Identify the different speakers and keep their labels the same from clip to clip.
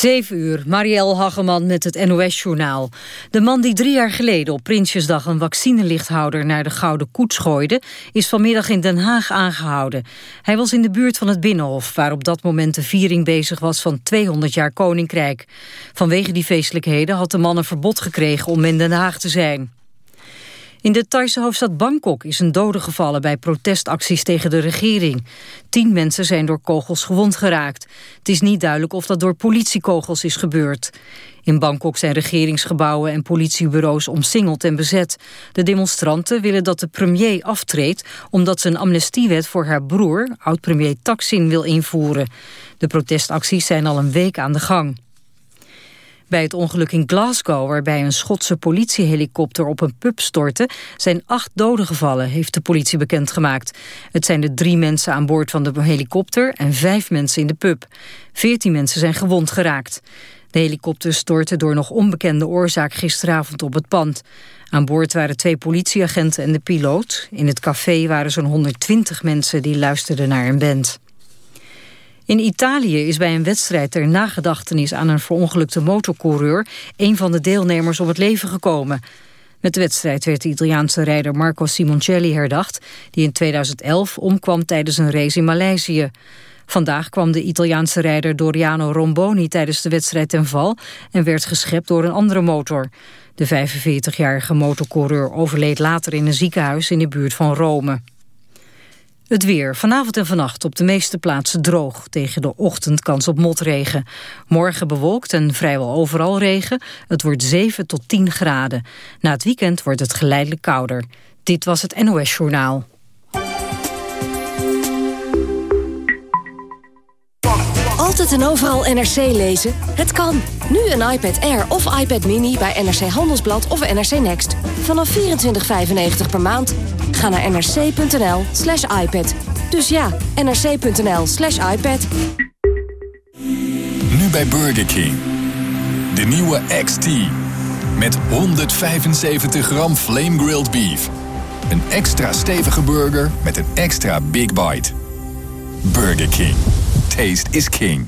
Speaker 1: 7 uur, Marielle Hageman met het NOS-journaal. De man die drie jaar geleden op Prinsjesdag een vaccinelichthouder naar de Gouden Koets gooide, is vanmiddag in Den Haag aangehouden. Hij was in de buurt van het Binnenhof, waar op dat moment de viering bezig was van 200 jaar Koninkrijk. Vanwege die feestelijkheden had de man een verbod gekregen om in Den Haag te zijn. In de Thaise hoofdstad Bangkok is een dode gevallen bij protestacties tegen de regering. Tien mensen zijn door kogels gewond geraakt. Het is niet duidelijk of dat door politiekogels is gebeurd. In Bangkok zijn regeringsgebouwen en politiebureaus omsingeld en bezet. De demonstranten willen dat de premier aftreedt... omdat ze een amnestiewet voor haar broer, oud-premier Taksin, wil invoeren. De protestacties zijn al een week aan de gang. Bij het ongeluk in Glasgow, waarbij een Schotse politiehelikopter op een pub stortte, zijn acht doden gevallen, heeft de politie bekendgemaakt. Het zijn de drie mensen aan boord van de helikopter en vijf mensen in de pub. Veertien mensen zijn gewond geraakt. De helikopter stortte door nog onbekende oorzaak gisteravond op het pand. Aan boord waren twee politieagenten en de piloot. In het café waren zo'n 120 mensen die luisterden naar een band. In Italië is bij een wedstrijd ter nagedachtenis aan een verongelukte motorcoureur... een van de deelnemers om het leven gekomen. Met de wedstrijd werd de Italiaanse rijder Marco Simoncelli herdacht... die in 2011 omkwam tijdens een race in Maleisië. Vandaag kwam de Italiaanse rijder Doriano Romboni tijdens de wedstrijd ten val... en werd geschept door een andere motor. De 45-jarige motorcoureur overleed later in een ziekenhuis in de buurt van Rome. Het weer. Vanavond en vannacht op de meeste plaatsen droog. Tegen de ochtend kans op motregen. Morgen bewolkt en vrijwel overal regen. Het wordt 7 tot 10 graden. Na het weekend wordt het geleidelijk kouder. Dit was het NOS Journaal.
Speaker 2: Altijd en overal NRC lezen? Het kan. Nu een iPad Air of iPad Mini bij NRC Handelsblad of NRC Next. Vanaf 24,95 per maand. Ga naar nrc.nl slash iPad. Dus ja, nrc.nl slash iPad.
Speaker 3: Nu bij Burger King. De nieuwe XT. Met 175 gram flame grilled beef. Een extra stevige burger met een extra big bite. Burger King. Taste is king.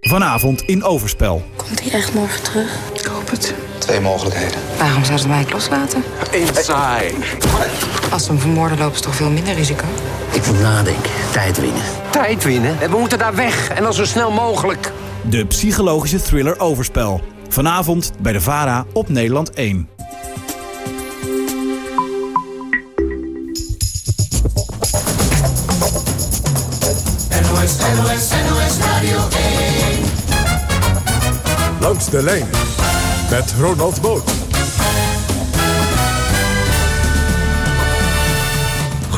Speaker 4: Vanavond in Overspel.
Speaker 5: Komt hij echt morgen terug?
Speaker 6: Ik hoop het. Twee mogelijkheden.
Speaker 5: Waarom zou ze mij loslaten?
Speaker 6: Inside.
Speaker 5: Als ze hem vermoorden lopen ze toch veel minder risico?
Speaker 7: Ik moet nadenken. Tijd winnen.
Speaker 8: Tijd winnen? We moeten daar weg. En dan zo snel mogelijk.
Speaker 4: De psychologische thriller Overspel. Vanavond bij de VARA op Nederland 1.
Speaker 9: NOS, NOS, NOS Radio 1.
Speaker 10: Langs de lijn met Ronald Boot.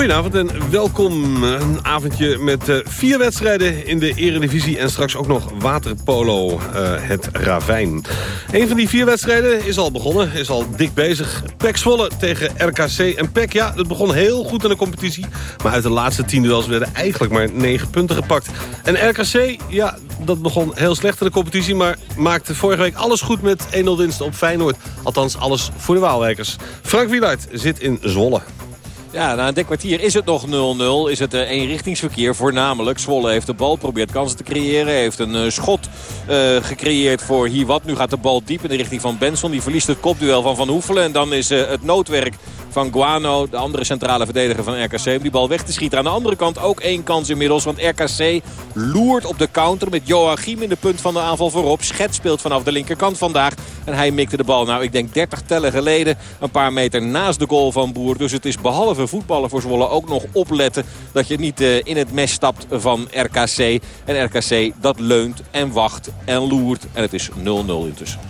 Speaker 11: Goedenavond en welkom. Een avondje met uh, vier wedstrijden in de eredivisie... en straks ook nog waterpolo, uh, het Ravijn. Een van die vier wedstrijden is al begonnen, is al dik bezig. Pek Zwolle tegen RKC. En Pek, ja, het begon heel goed in de competitie... maar uit de laatste tien duels werden eigenlijk maar negen punten gepakt. En RKC, ja, dat begon heel slecht in de competitie... maar maakte vorige week alles goed met 1-0 winst op Feyenoord. Althans, alles voor de Waalwijkers. Frank Wielaert zit in Zwolle.
Speaker 12: Ja, na een kwartier is het nog 0-0. Is het uh, eenrichtingsverkeer voornamelijk. Zwolle heeft de bal, probeert kansen te creëren. Heeft een uh, schot uh, gecreëerd voor Hiwat. Nu gaat de bal diep in de richting van Benson. Die verliest het kopduel van Van Hoefelen. En dan is het noodwerk van Guano, de andere centrale verdediger van RKC, om die bal weg te schieten. Aan de andere kant ook één kans inmiddels, want RKC loert op de counter met Joachim in de punt van de aanval voorop. Schet speelt vanaf de linkerkant vandaag en hij mikte de bal, nou ik denk 30 tellen geleden, een paar meter naast de goal van Boer. Dus het is behalve voetballen voor Zwolle ook nog opletten dat je niet uh, in het mes stapt van RKC. En RKC dat leunt en wacht en loert en het is 0-0 intussen.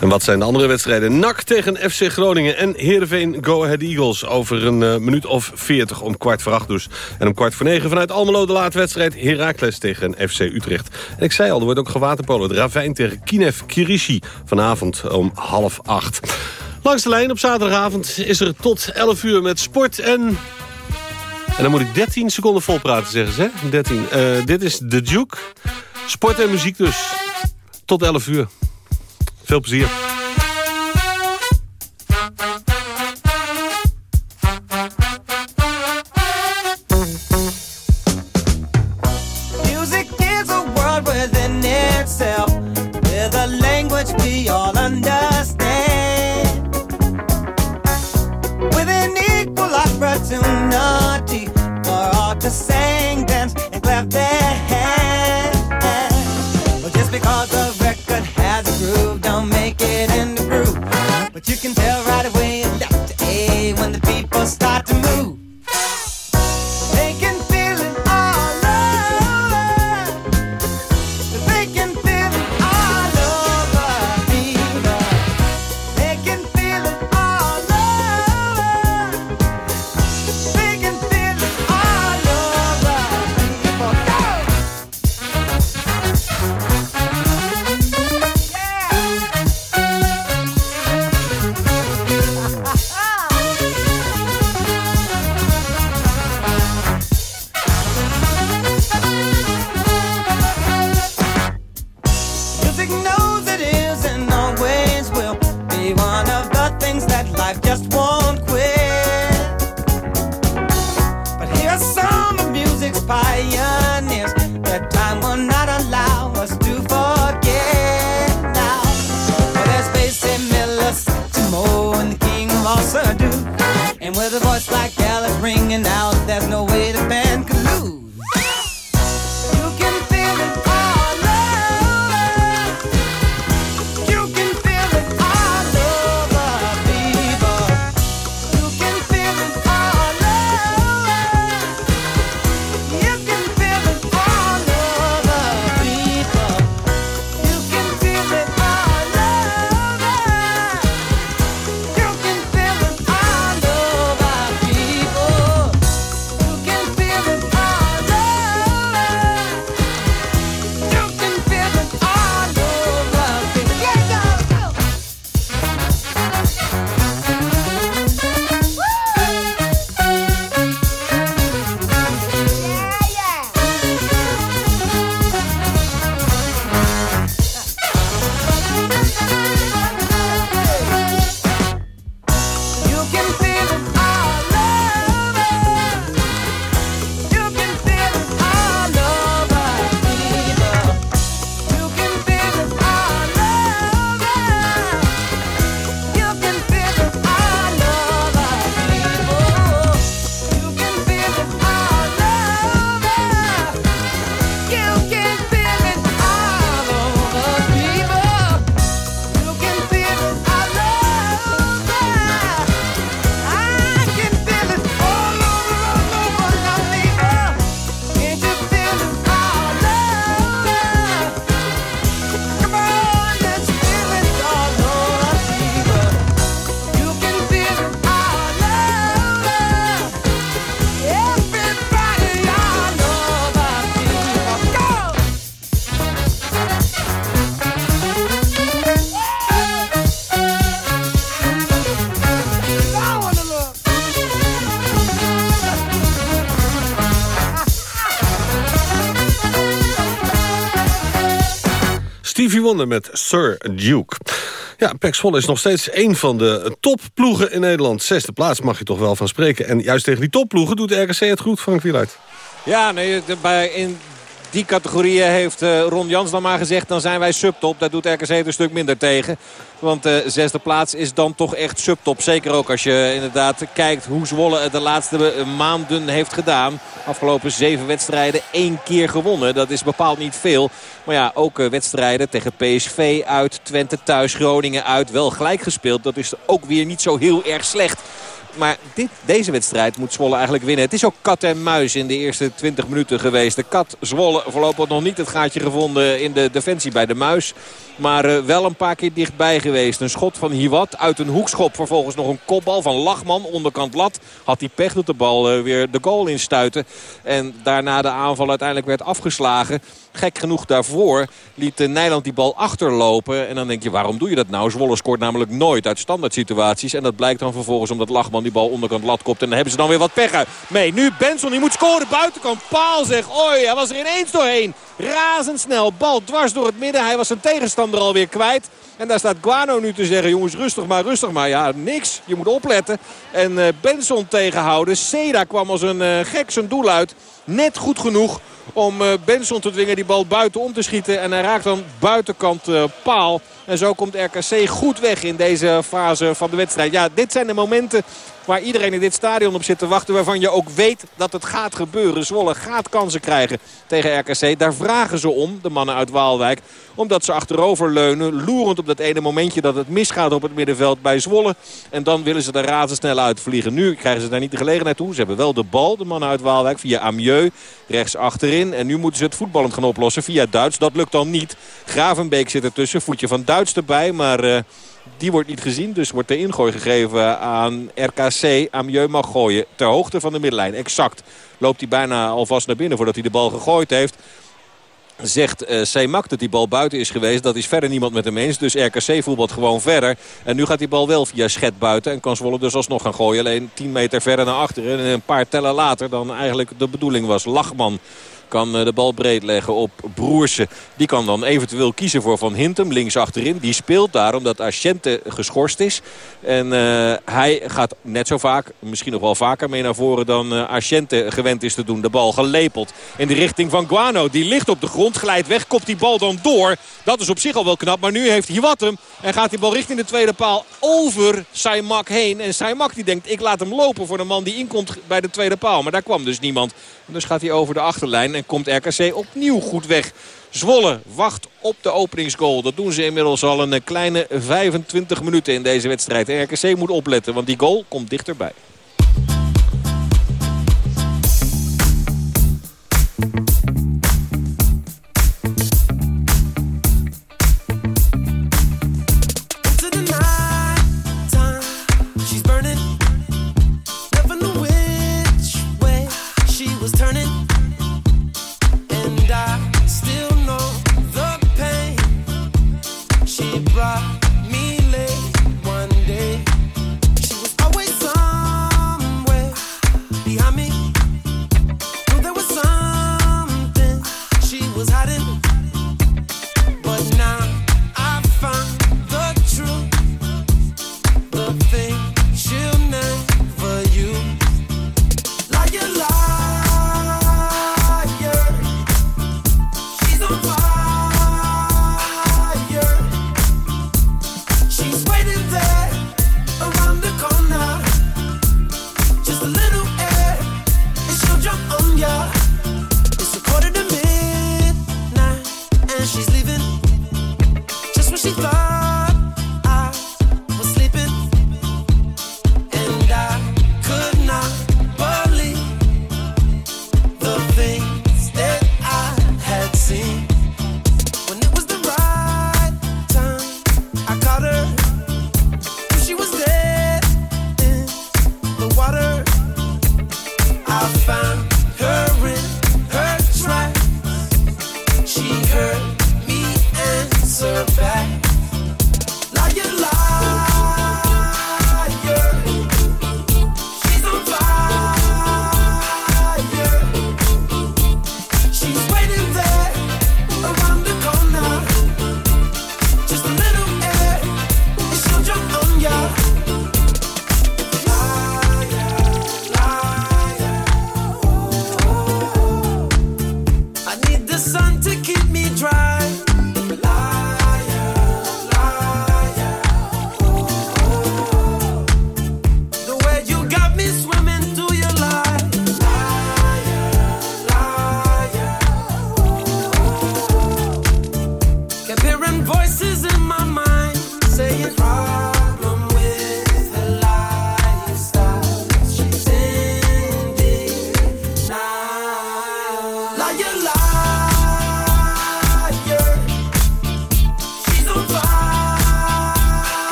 Speaker 11: En wat zijn de andere wedstrijden? NAC tegen FC Groningen en Heerenveen Go Ahead Eagles. Over een uh, minuut of 40 om kwart voor acht dus. En om kwart voor negen vanuit Almelo de late wedstrijd Heracles tegen FC Utrecht. En ik zei al, er wordt ook gewaterpolo. Ravijn tegen Kinef Kirishi vanavond om half acht. Langs de lijn op zaterdagavond is er tot 11 uur met sport en... En dan moet ik 13 seconden vol praten, zeggen ze. 13. Uh, dit is The Duke. Sport en muziek dus. Tot 11 uur. Veel plezier.
Speaker 13: But you can tell right away, Dr. A, when the people start to move.
Speaker 11: Met Sir Duke. Ja, Pek is nog steeds één van de topploegen in Nederland. Zesde plaats mag je toch wel van spreken. En juist tegen die topploegen doet de RKC het goed, Frank Wieluid.
Speaker 12: Ja, nee, bij, in die categorieën heeft eh, Ron Jans dan maar gezegd... dan zijn wij subtop. Daar doet RKC het een stuk minder tegen. Want de zesde plaats is dan toch echt subtop. Zeker ook als je inderdaad kijkt hoe Zwolle het de laatste eh, maanden heeft gedaan. Afgelopen zeven wedstrijden één keer gewonnen. Dat is bepaald niet veel. Maar ja, ook eh, wedstrijden tegen PSV uit, Twente thuis, Groningen uit. Wel gelijk gespeeld. Dat is ook weer niet zo heel erg slecht. Maar dit, deze wedstrijd moet Zwolle eigenlijk winnen. Het is ook kat en muis in de eerste 20 minuten geweest. De kat Zwolle voorlopig nog niet het gaatje gevonden in de defensie bij de muis. Maar eh, wel een paar keer dichtbij geweest. Een schot van Hiwat uit een hoekschop. Vervolgens nog een kopbal van Lachman. Onderkant lat. Had hij pech dat de bal eh, weer de goal instuitte. En daarna de aanval uiteindelijk werd afgeslagen. Gek genoeg daarvoor liet eh, Nijland die bal achterlopen. En dan denk je, waarom doe je dat nou? Zwolle scoort namelijk nooit uit standaard situaties. En dat blijkt dan vervolgens omdat Lachman die bal onderkant lat kopt. En dan hebben ze dan weer wat pech mee. Nu Benson, die moet scoren. Buitenkant paal zeg. Oei, hij was er ineens doorheen. Razendsnel. Bal dwars door het midden. Hij was zijn tegenstander alweer kwijt. En daar staat Guano nu te zeggen, jongens rustig maar, rustig maar. Ja, niks. Je moet opletten. En eh, Benson tegenhouden. Seda kwam als een eh, gek zijn doel uit. Net goed genoeg om eh, Benson te dwingen die bal buiten om te schieten. En hij raakt dan buitenkant paal. En zo komt RKC goed weg in deze fase van de wedstrijd. Ja, dit zijn de momenten
Speaker 14: waar iedereen in dit stadion op zit te wachten. Waarvan je ook weet dat het gaat gebeuren. Zwolle gaat kansen krijgen tegen RKC. Daar vragen ze om, de mannen uit Waalwijk. Omdat ze achterover leunen. Loerend op dat ene momentje dat het misgaat op het middenveld bij Zwolle. En dan willen ze er razendsnel uitvliegen. Nu krijgen ze daar niet de gelegenheid toe. Ze hebben wel de bal, de mannen uit Waalwijk, via Amieux. Rechts achterin. En nu moeten ze het voetballend gaan oplossen via Duits. Dat lukt dan niet. Gravenbeek zit ertussen. Voetje van Duits erbij. Maar... Uh, die wordt niet gezien, dus wordt de ingooi gegeven aan RKC. Amieux mag gooien ter hoogte van de middenlijn. Exact loopt hij bijna alvast naar binnen voordat hij de bal gegooid heeft. Zegt uh, Seemak dat die bal buiten is geweest. Dat is verder niemand met hem eens. Dus RKC voetbalt gewoon verder. En nu gaat die bal wel via Schet buiten. En kan Zwolle dus alsnog gaan gooien. Alleen 10 meter verder naar achteren. En een paar tellen later dan eigenlijk de bedoeling was. Lachman kan eh, de bal breed leggen op Broersen. Die kan dan eventueel kiezen voor Van Hintem links achterin. Die speelt daar omdat Asciente geschorst is. En uh, hij gaat net zo vaak, misschien nog wel vaker mee naar voren dan uh, gewend is te doen. De bal gelepeld in de richting van Guano. Die ligt op de grond, glijdt weg, kopt die bal dan door. Dat is op zich al wel knap, maar nu heeft Hiwat hem. En gaat die bal richting de tweede paal over Saimak heen. En Saimak die denkt, ik laat hem lopen voor de man die inkomt bij de tweede paal. Maar daar kwam dus niemand. dus gaat hij over de achterlijn en komt RKC opnieuw goed weg. Zwolle wacht op de openingsgoal. Dat doen ze inmiddels al een kleine 25 minuten in deze wedstrijd. RKC moet opletten, want die goal komt dichterbij.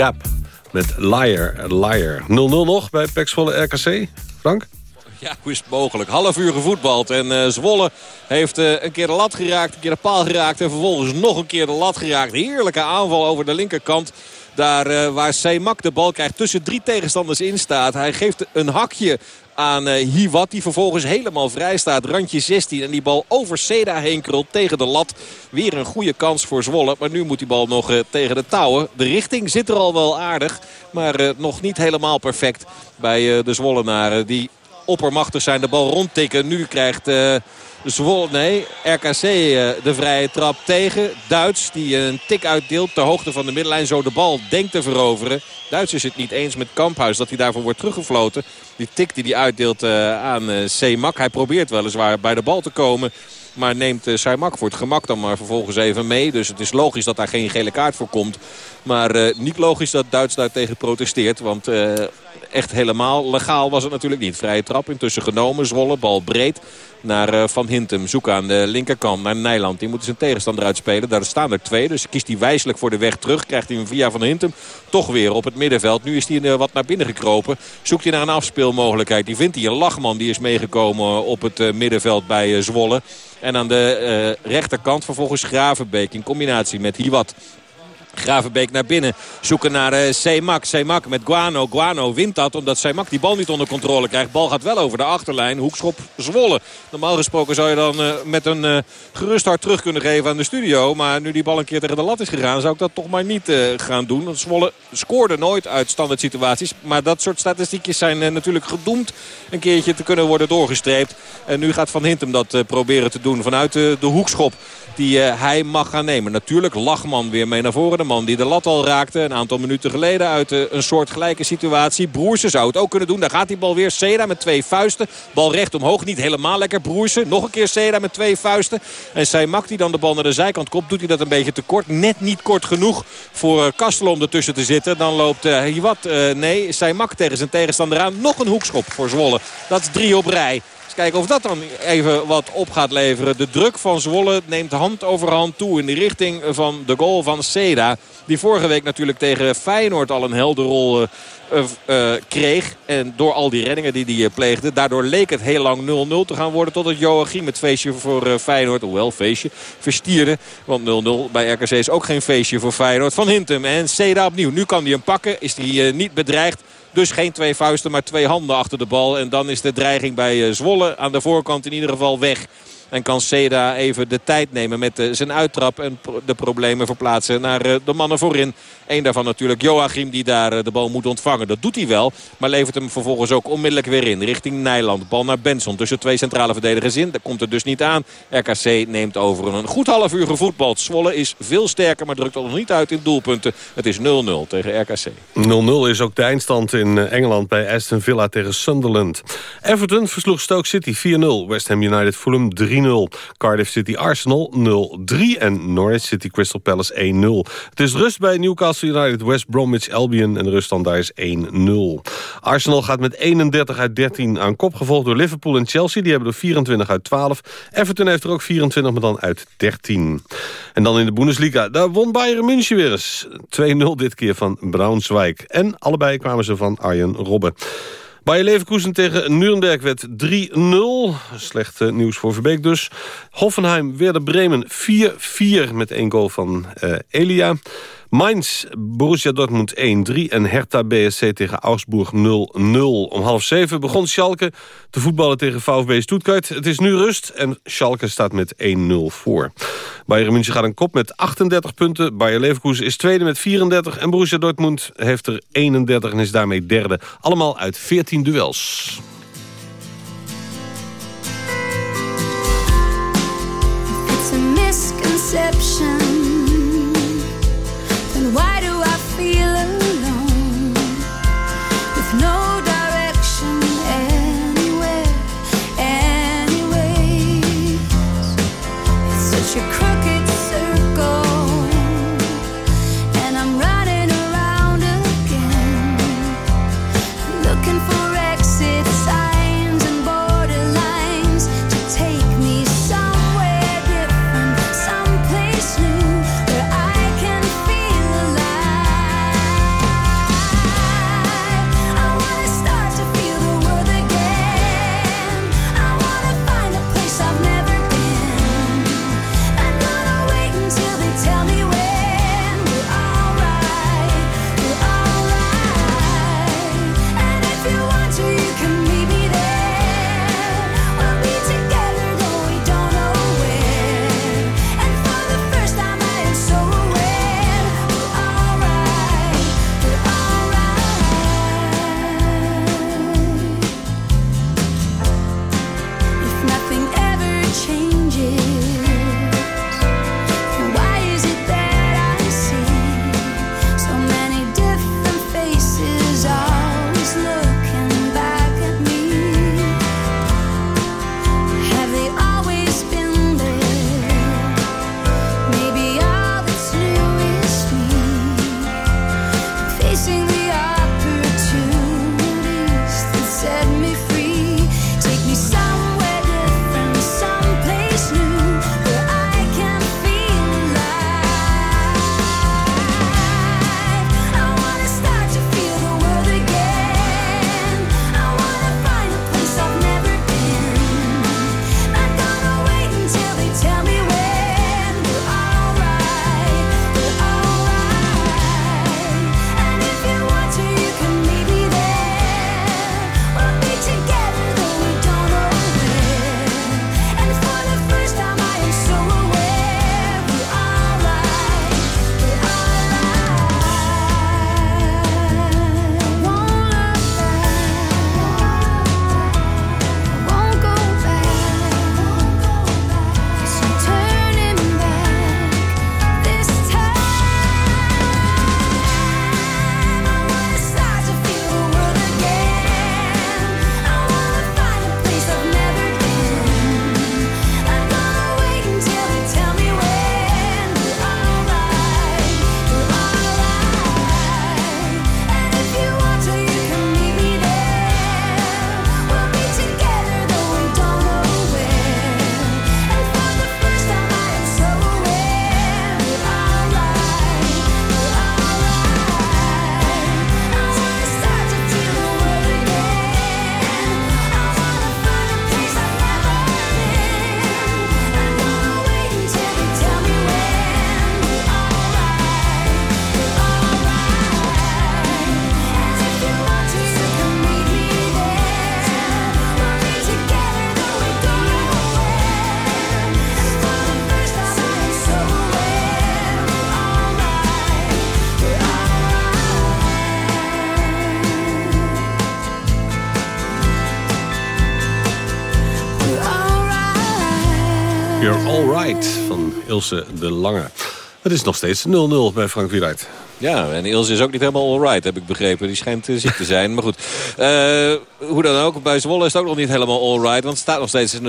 Speaker 11: Cap met Liar, Liar. 0-0 nog bij Pexvolle RKC. Frank?
Speaker 12: Ja, hoe mogelijk? Half uur gevoetbald. En uh, Zwolle heeft uh, een keer de lat geraakt, een keer de paal geraakt. En vervolgens nog een keer de lat geraakt. Heerlijke aanval over de linkerkant. Daar uh, waar Seemak de bal krijgt tussen drie tegenstanders in staat. Hij geeft een hakje aan uh, Hiwat. Die vervolgens helemaal vrij staat. Randje 16. En die bal over Seda heen krult tegen de lat. Weer een goede kans voor Zwolle. Maar nu moet die bal nog uh, tegen de touwen. De richting zit er al wel aardig. Maar uh, nog niet helemaal perfect bij de Zwollenaren. Die oppermachtig zijn de bal rondtikken. Nu krijgt... Zwolle, nee, RKC de vrije trap tegen. Duits die een tik uitdeelt ter hoogte van de middenlijn. Zo de bal denkt te veroveren. Duits is het niet eens met Kamphuis dat hij daarvoor wordt teruggefloten. Die tik die hij uitdeelt uh, aan Seemak. Hij probeert weliswaar bij de bal te komen. Maar neemt Saimak voor het gemak dan maar vervolgens even mee. Dus het is logisch dat daar geen gele kaart voor komt. Maar uh, niet logisch dat Duits daar tegen protesteert. Want uh, echt helemaal legaal was het natuurlijk niet. Vrije trap intussen genomen. Zwolle, bal breed naar uh, Van Hintem. Zoek aan de linkerkant naar Nijland. Die moet zijn tegenstander uitspelen. Daar staan er twee. Dus kiest hij wijselijk voor de weg terug. Krijgt hij hem via Van Hintem toch weer op het middenveld. Nu is hij wat naar binnen gekropen. Zoekt hij naar een afspeelmogelijkheid. Die vindt hij een lachman. Die is meegekomen op het middenveld bij Zwolle. En aan de rechterkant vervolgens Gravenbeek in combinatie met Hiwat. Gravenbeek naar binnen. Zoeken naar uh, Seemak. Seemak met Guano. Guano wint dat omdat Seemak die bal niet onder controle krijgt. Bal gaat wel over de achterlijn. Hoekschop Zwolle. Normaal gesproken zou je dan uh, met een uh, gerust hart terug kunnen geven aan de studio. Maar nu die bal een keer tegen de lat is gegaan zou ik dat toch maar niet gaan doen. Want Zwolle scoorde nooit uit standaard situaties. Maar dat soort statistiekjes zijn natuurlijk gedoemd een keertje te kunnen worden doorgestreept. En nu gaat Van Hintem dat proberen te doen vanuit de hoekschop die hij mag gaan nemen. Natuurlijk Lachman weer mee naar voren. De man die de lat al raakte een aantal minuten geleden uit een soort gelijke situatie. Broersen zou het ook kunnen doen. Daar gaat die bal weer. Seda met twee vuisten. Bal recht omhoog. Niet helemaal lekker. Broersen. Nog een keer Seda met twee vuisten. En Seimak die dan de bal naar de zijkant komt. Doet hij dat een beetje te kort. Net niet kort genoeg voor Kastel om ertussen te zitten. Dan loopt uh, Hiwat. Uh, nee, Seimak tegen zijn tegenstander aan. Nog een hoekschop voor Zwolle. Dat is drie op rij. Kijken of dat dan even wat op gaat leveren. De druk van Zwolle neemt hand over hand toe in de richting van de goal van Seda. Die vorige week natuurlijk tegen Feyenoord al een helder rol uh, uh, kreeg. En door al die reddingen die hij pleegde. Daardoor leek het heel lang 0-0 te gaan worden. Totdat Joachim het feestje voor Feyenoord. Hoewel feestje. Verstierde. Want 0-0 bij RKC is ook geen feestje voor Feyenoord. Van Hintem en Seda opnieuw. Nu kan hij hem pakken. Is hij niet bedreigd. Dus geen twee vuisten, maar twee handen achter de bal. En dan is de dreiging bij Zwolle aan de voorkant in ieder geval weg. En kan Seda even de tijd nemen met de, zijn uittrap en de problemen verplaatsen naar uh, de mannen voorin. Eén daarvan natuurlijk Joachim die daar uh, de bal moet ontvangen. Dat doet hij wel, maar levert hem vervolgens ook onmiddellijk weer in. Richting Nijland. Bal naar Benson tussen twee centrale verdedigers in. Dat komt er dus niet aan. RKC neemt over een goed half uur gevoetbald. Zwolle is veel sterker, maar drukt al nog niet uit in doelpunten. Het is 0-0 tegen RKC.
Speaker 11: 0-0 is ook de eindstand in Engeland bij Aston Villa tegen Sunderland. Everton versloeg Stoke City 4-0. West Ham United Fulham 3 Cardiff City Arsenal 0-3 en Norwich City Crystal Palace 1-0. Het is rust bij Newcastle United West Bromwich Albion en de ruststand daar is 1-0. Arsenal gaat met 31 uit 13 aan kop, gevolgd door Liverpool en Chelsea. Die hebben er 24 uit 12. Everton heeft er ook 24, maar dan uit 13. En dan in de Bundesliga, daar won Bayern München weer eens. 2-0 dit keer van Braunschweig. En allebei kwamen ze van Arjen Robben. Bayer Leverkusen tegen Nuremberg werd 3-0. Slecht uh, nieuws voor Verbeek dus. Hoffenheim Werder Bremen 4-4 met één goal van uh, Elia. Mainz, Borussia Dortmund 1-3 en Hertha BSC tegen Augsburg 0-0. Om half zeven begon Schalke te voetballen tegen VfB Stuttgart. Het is nu rust en Schalke staat met 1-0 voor. Bayern München gaat een kop met 38 punten. Bayer Leverkusen is tweede met 34 en Borussia Dortmund heeft er 31 en is daarmee derde. Allemaal uit 14 duels.
Speaker 15: It's a misconception
Speaker 11: feeling De Lange. Het is nog steeds 0-0 bij Frank Wieruit.
Speaker 12: Ja, en Ilse is ook niet helemaal alright, heb ik begrepen. Die schijnt uh, ziek te zijn. Maar goed, uh, hoe dan ook, bij Zwolle is het ook nog niet helemaal alright. Want het staat nog steeds 0-0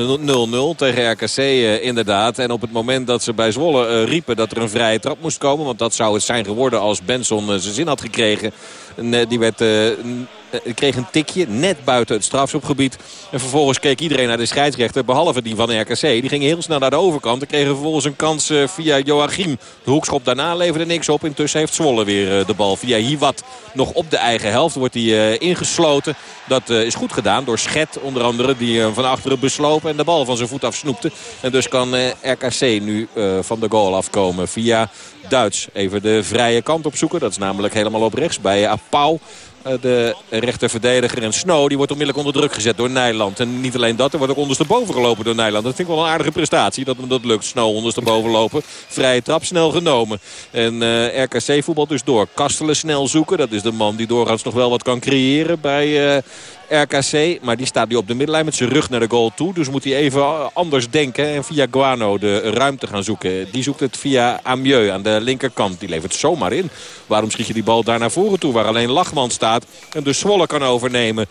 Speaker 12: tegen RKC uh, inderdaad. En op het moment dat ze bij Zwolle riepen dat er een vrije trap moest komen... want dat zou het zijn geworden als Benson zijn zin had gekregen... En, die werd uh, kreeg een tikje net buiten het strafschopgebied. En vervolgens keek iedereen naar de scheidsrechter. Behalve die van RKC. Die ging heel snel naar de overkant. En kregen vervolgens een kans uh, via Joachim. De hoekschop daarna leverde niks op. Intussen heeft Zwolle weer de bal. Via Hiwat nog op de eigen helft wordt hij ingesloten. Dat is goed gedaan door Schet onder andere. Die van achteren beslopen en de bal van zijn voet afsnoepte. En dus kan RKC nu van de goal afkomen via Duits. Even de vrije kant opzoeken. Dat is namelijk helemaal op rechts bij Apau. Eh, de rechterverdediger en Snow die wordt onmiddellijk onder druk gezet door Nijland. En niet alleen dat, er wordt ook ondersteboven gelopen door Nijland. Dat vind ik wel een aardige prestatie dat hem dat lukt. Snow ondersteboven lopen. Vrije trap snel genomen. En uh, RKC voetbal dus door. Kastelen snel zoeken. Dat is de man die doorgaans nog wel wat kan creëren bij uh, RKC. Maar die staat nu op de middenlijn met zijn rug naar de goal toe. Dus moet hij even anders denken. En via Guano de ruimte gaan zoeken. Die zoekt het via Amieux aan de linkerkant. Die levert zomaar in. Waarom schiet je die bal daar naar voren toe? Waar alleen Lachman staat. En dus Zwolle kan overnemen.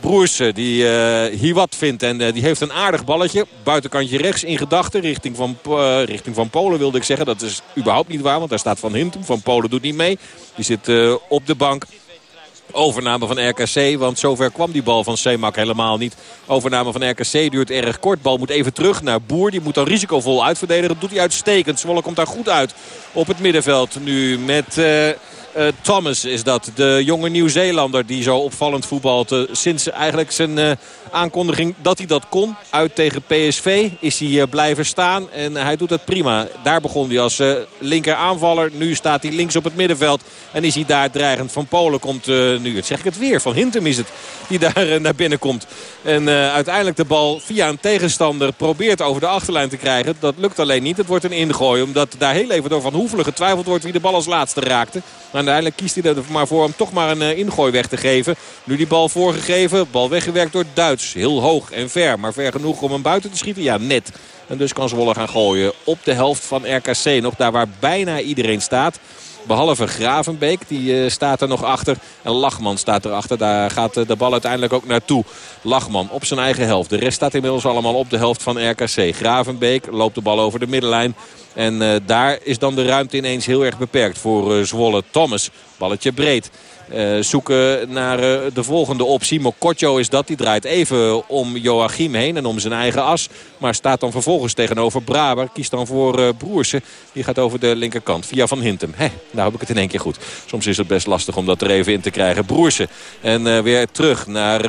Speaker 12: Broersen die uh, hier wat vindt. En uh, die heeft een aardig balletje. Buitenkantje rechts in gedachten. Richting van, richting van Polen wilde ik zeggen. Dat is überhaupt niet waar. Want daar staat Van Hintem. Van Polen doet niet mee. Die zit op de bank. Overname van RKC, want zover kwam die bal van Seemak helemaal niet. Overname van RKC duurt erg kort. Bal moet even terug naar Boer. Die moet dan risicovol uitverdedigen. Dat doet hij uitstekend. Zwolle komt daar goed uit op het middenveld. Nu met... Uh, uh, Thomas is dat, de jonge Nieuw-Zeelander die zo opvallend voetbalt. Uh, sinds eigenlijk zijn aankondiging dat hij dat kon. Uit tegen PSV is hij blijven staan en hij doet het prima. Daar begon hij als linker aanvaller. Nu staat hij links op het middenveld en is hij daar dreigend. Van Polen komt nu, het zeg ik het weer, van Hintem is het, die daar naar binnen komt. En uiteindelijk de bal via een tegenstander probeert over de achterlijn te krijgen. Dat lukt alleen niet. Het wordt een ingooi omdat daar heel even door Van Hoevelen getwijfeld wordt wie de bal als laatste raakte. Maar uiteindelijk kiest hij er maar voor om toch maar een ingooi weg te geven. Nu die bal voorgegeven. Bal weggewerkt door Duits. Heel hoog en ver. Maar ver genoeg om hem buiten te schieten? Ja, net. En dus kan Zwolle gaan gooien op de helft van RKC. Nog daar waar bijna iedereen staat. Behalve Gravenbeek, die uh, staat er nog achter. En Lachman staat erachter. Daar gaat uh, de bal uiteindelijk ook naartoe. Lachman op zijn eigen helft. De rest staat inmiddels allemaal op de helft van RKC. Gravenbeek loopt de bal over de middenlijn. En uh, daar is dan de ruimte ineens heel erg beperkt voor Zwolle. Thomas, balletje breed. Uh, zoeken naar uh, de volgende optie. Mokotjo is dat. Die draait even om Joachim heen en om zijn eigen as. Maar staat dan vervolgens tegenover Braber. Kiest dan voor uh, Broersen. Die gaat over de linkerkant via Van Hintem. Hé, nou heb ik het in één keer goed. Soms is het best lastig om dat er even in te krijgen. Broersen. En weer terug naar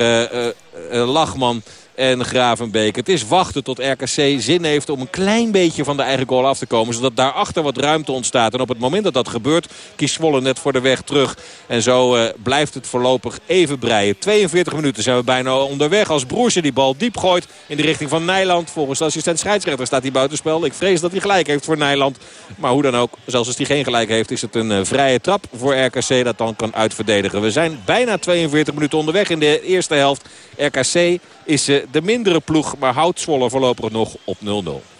Speaker 12: Lachman en Gravenbeek. Het is wachten tot RKC zin heeft om een klein beetje van de eigen goal af te komen. Zodat daarachter wat ruimte ontstaat. En op het moment dat dat gebeurt kiest Zwolle net voor de weg terug. En zo uh, blijft het voorlopig even breien. 42 minuten zijn we bijna onderweg. Als Broersje die bal diep gooit in de richting van Nijland. Volgens de assistent scheidsrechter staat hij buitenspel. Ik vrees dat hij gelijk heeft voor Nijland. Maar hoe dan ook, zelfs als hij geen gelijk heeft... is het een uh, vrije trap voor RKC dat dan kan uitverdedigen. We zijn bijna 42 minuten onderweg in de eerste helft. RKC is uh, de mindere ploeg, maar houdt Zwolle voorlopig nog op 0-0.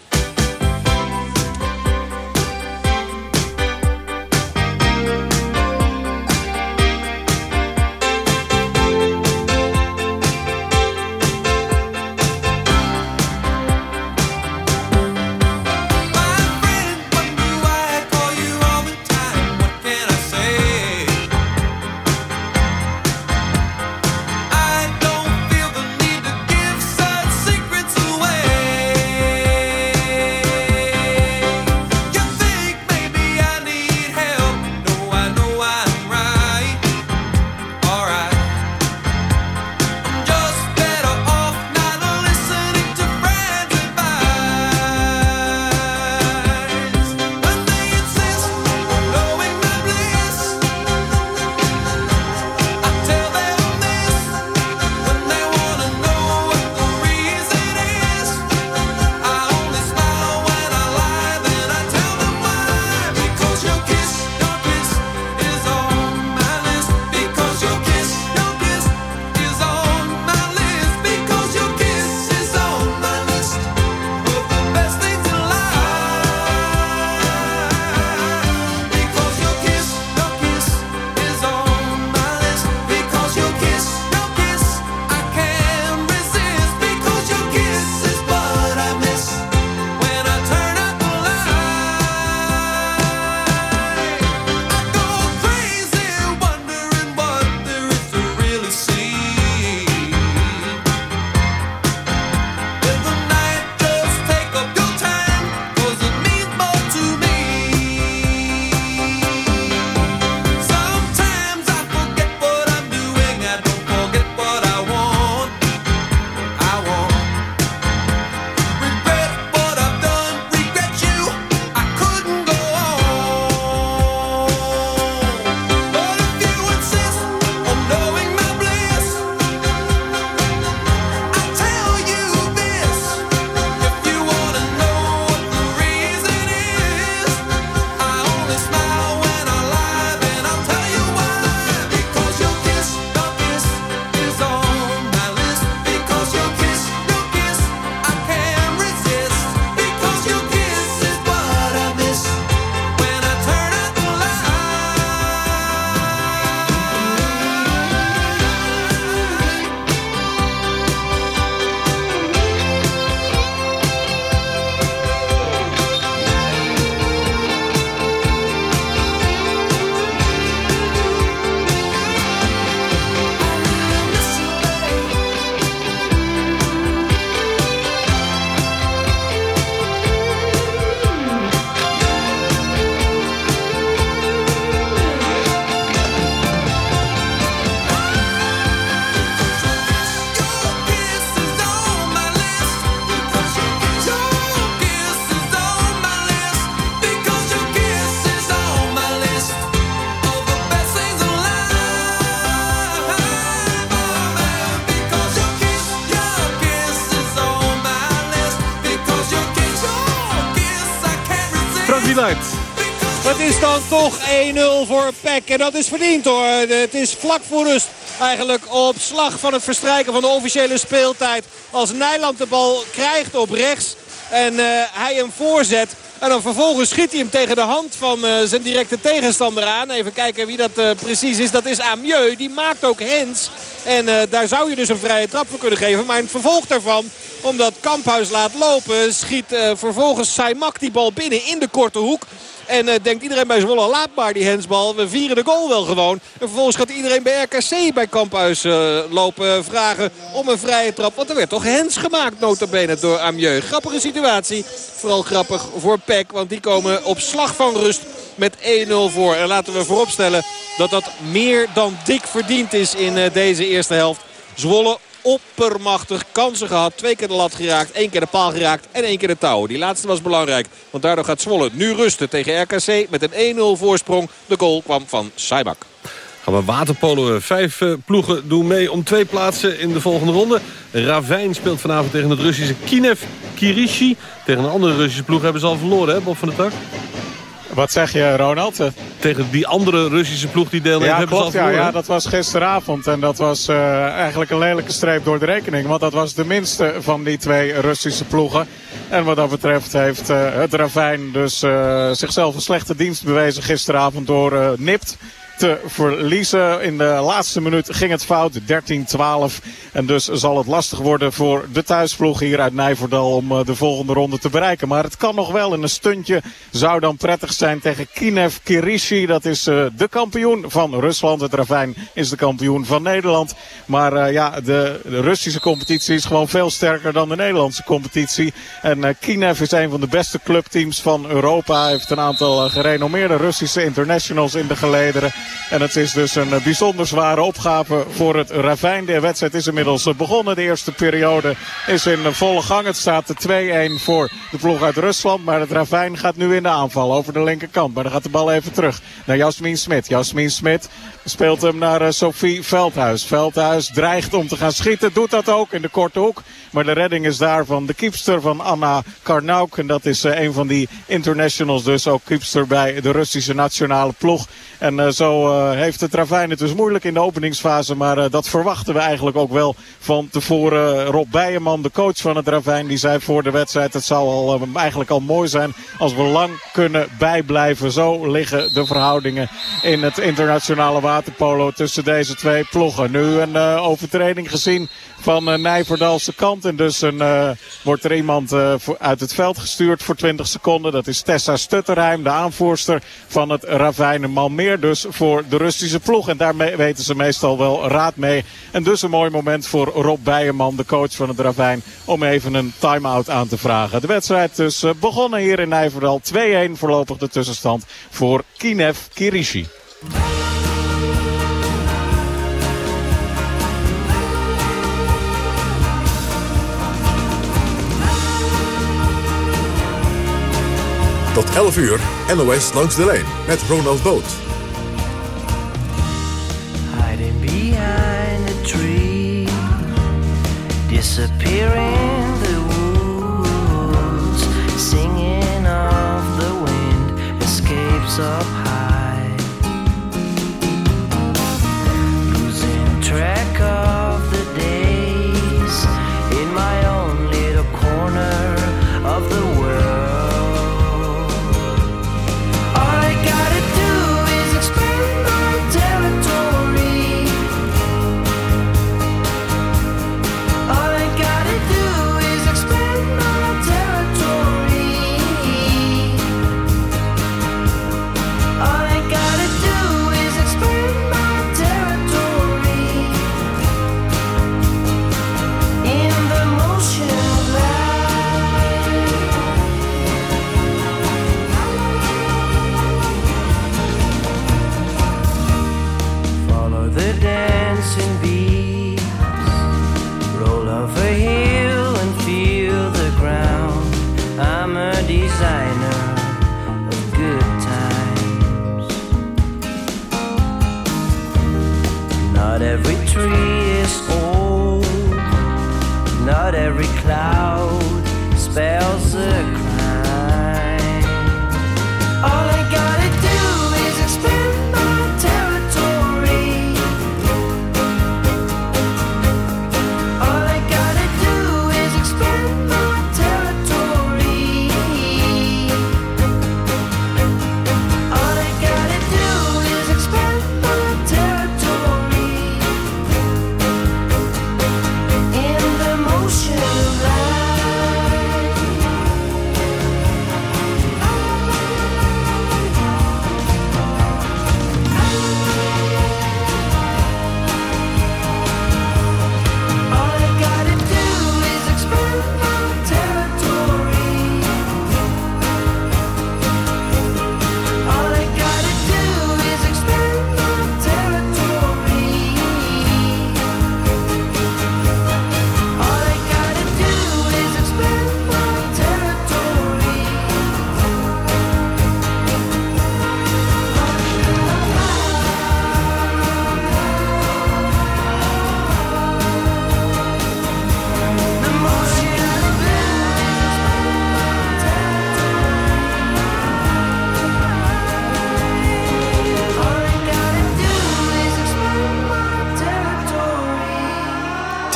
Speaker 12: Toch 1-0 voor Peck. En dat is verdiend hoor. Het is vlak voor rust. Eigenlijk op slag van het verstrijken van de officiële speeltijd. Als Nijland de bal krijgt op rechts. En uh, hij hem voorzet. En dan vervolgens schiet hij hem tegen de hand van uh, zijn directe tegenstander aan. Even kijken wie dat uh, precies is. Dat is Amieux. Die maakt ook Hens. En daar zou je dus een vrije trap voor kunnen geven. Maar in vervolg daarvan, omdat Kamphuis laat lopen... schiet vervolgens Saimak die bal binnen in de korte hoek. En uh, denkt iedereen bij Zwolle, laat maar die hensbal. We vieren de goal wel gewoon. En vervolgens gaat iedereen bij RKC bij Kamphuis uh, lopen vragen om een vrije trap. Want er werd toch hens gemaakt notabene door Amieux. Grappige situatie. Vooral grappig voor Peck. Want die komen op slag van rust met 1-0 voor. En laten we vooropstellen dat dat meer dan dik verdiend is in deze eerste helft. Zwolle oppermachtig kansen gehad. Twee keer de lat geraakt, één keer de paal geraakt en één keer de touw. Die laatste was belangrijk, want daardoor gaat Zwolle nu rusten tegen RKC met een 1-0 voorsprong. De goal kwam van Saibak.
Speaker 11: Gaan we waterpoloen. Vijf uh, ploegen doen mee om twee plaatsen in de volgende ronde. Ravijn speelt vanavond tegen het Russische Kinev Kirishi. Tegen een andere Russische ploeg hebben ze al verloren, hè, Bob van der Tak?
Speaker 16: Wat zeg je, Ronald?
Speaker 11: Tegen die andere Russische ploeg die deelneemt
Speaker 16: ja,
Speaker 11: hebben
Speaker 16: klopt, ja, ja, dat was gisteravond. En dat was uh, eigenlijk een lelijke streep door de rekening. Want dat was de minste van die twee Russische ploegen. En wat dat betreft heeft uh, het Ravijn dus uh, zichzelf een slechte dienst bewezen gisteravond door Nipt te verliezen. In de laatste minuut ging het fout, 13-12. En dus zal het lastig worden voor de thuisploeg hier uit Nijverdal om de volgende ronde te bereiken. Maar het kan nog wel en een stuntje zou dan prettig zijn tegen Kinev Kirishi. Dat is uh, de kampioen van Rusland. Het Ravijn is de kampioen van Nederland. Maar uh, ja, de, Russische competitie is gewoon veel sterker dan de Nederlandse competitie. En Kinev is een van de beste clubteams van Europa. Hij heeft een aantal gerenommeerde Russische internationals in de gelederen. En het is dus een bijzonder zware opgave voor het Ravijn. De wedstrijd is inmiddels begonnen. De eerste periode is in volle gang. Het staat 2-1 voor de ploeg uit Rusland. Maar het Ravijn gaat nu in de aanval over de linkerkant. Maar dan gaat de bal even terug naar Jasmin Smit. Jasmin Smit speelt hem naar uh, Sophie Veldhuis. Veldhuis dreigt om te gaan schieten. Doet dat ook in de korte hoek. Maar de redding is daar van de kiepster van Anna Karnauk. En dat is uh, een van die internationals dus. Ook kiepster bij de Russische nationale ploeg. En uh, zo heeft het Ravijn het dus moeilijk in de openingsfase. Maar dat verwachten we eigenlijk ook wel van tevoren. Rob Bijeman, de coach van het Ravijn, die zei voor de wedstrijd... het zou al, eigenlijk al mooi zijn als we lang kunnen bijblijven. Zo liggen de verhoudingen in het internationale tussen deze twee ploegen. Nu een uh, overtreding gezien van uh, Nijverdalse kant. En dus een, uh, wordt er iemand uit het veld gestuurd voor 20 seconden. Dat is Tessa Stutterheim, de aanvoerster van het Ravijnen Malmeer. Dus voor de Russische ploeg. En daar weten ze meestal wel raad mee. En dus een mooi moment voor Rob Bijeman, de coach van het Ravijn. Om even een time-out aan te vragen. De wedstrijd dus begonnen hier in Nijverdal. 2-1 voorlopig de tussenstand voor Kinev Kirishi.
Speaker 10: 11 uur, NOS langs de lijn met Ronald Boot.
Speaker 17: Hiding behind a tree, disappearing the woods, singing of the wind, escapes up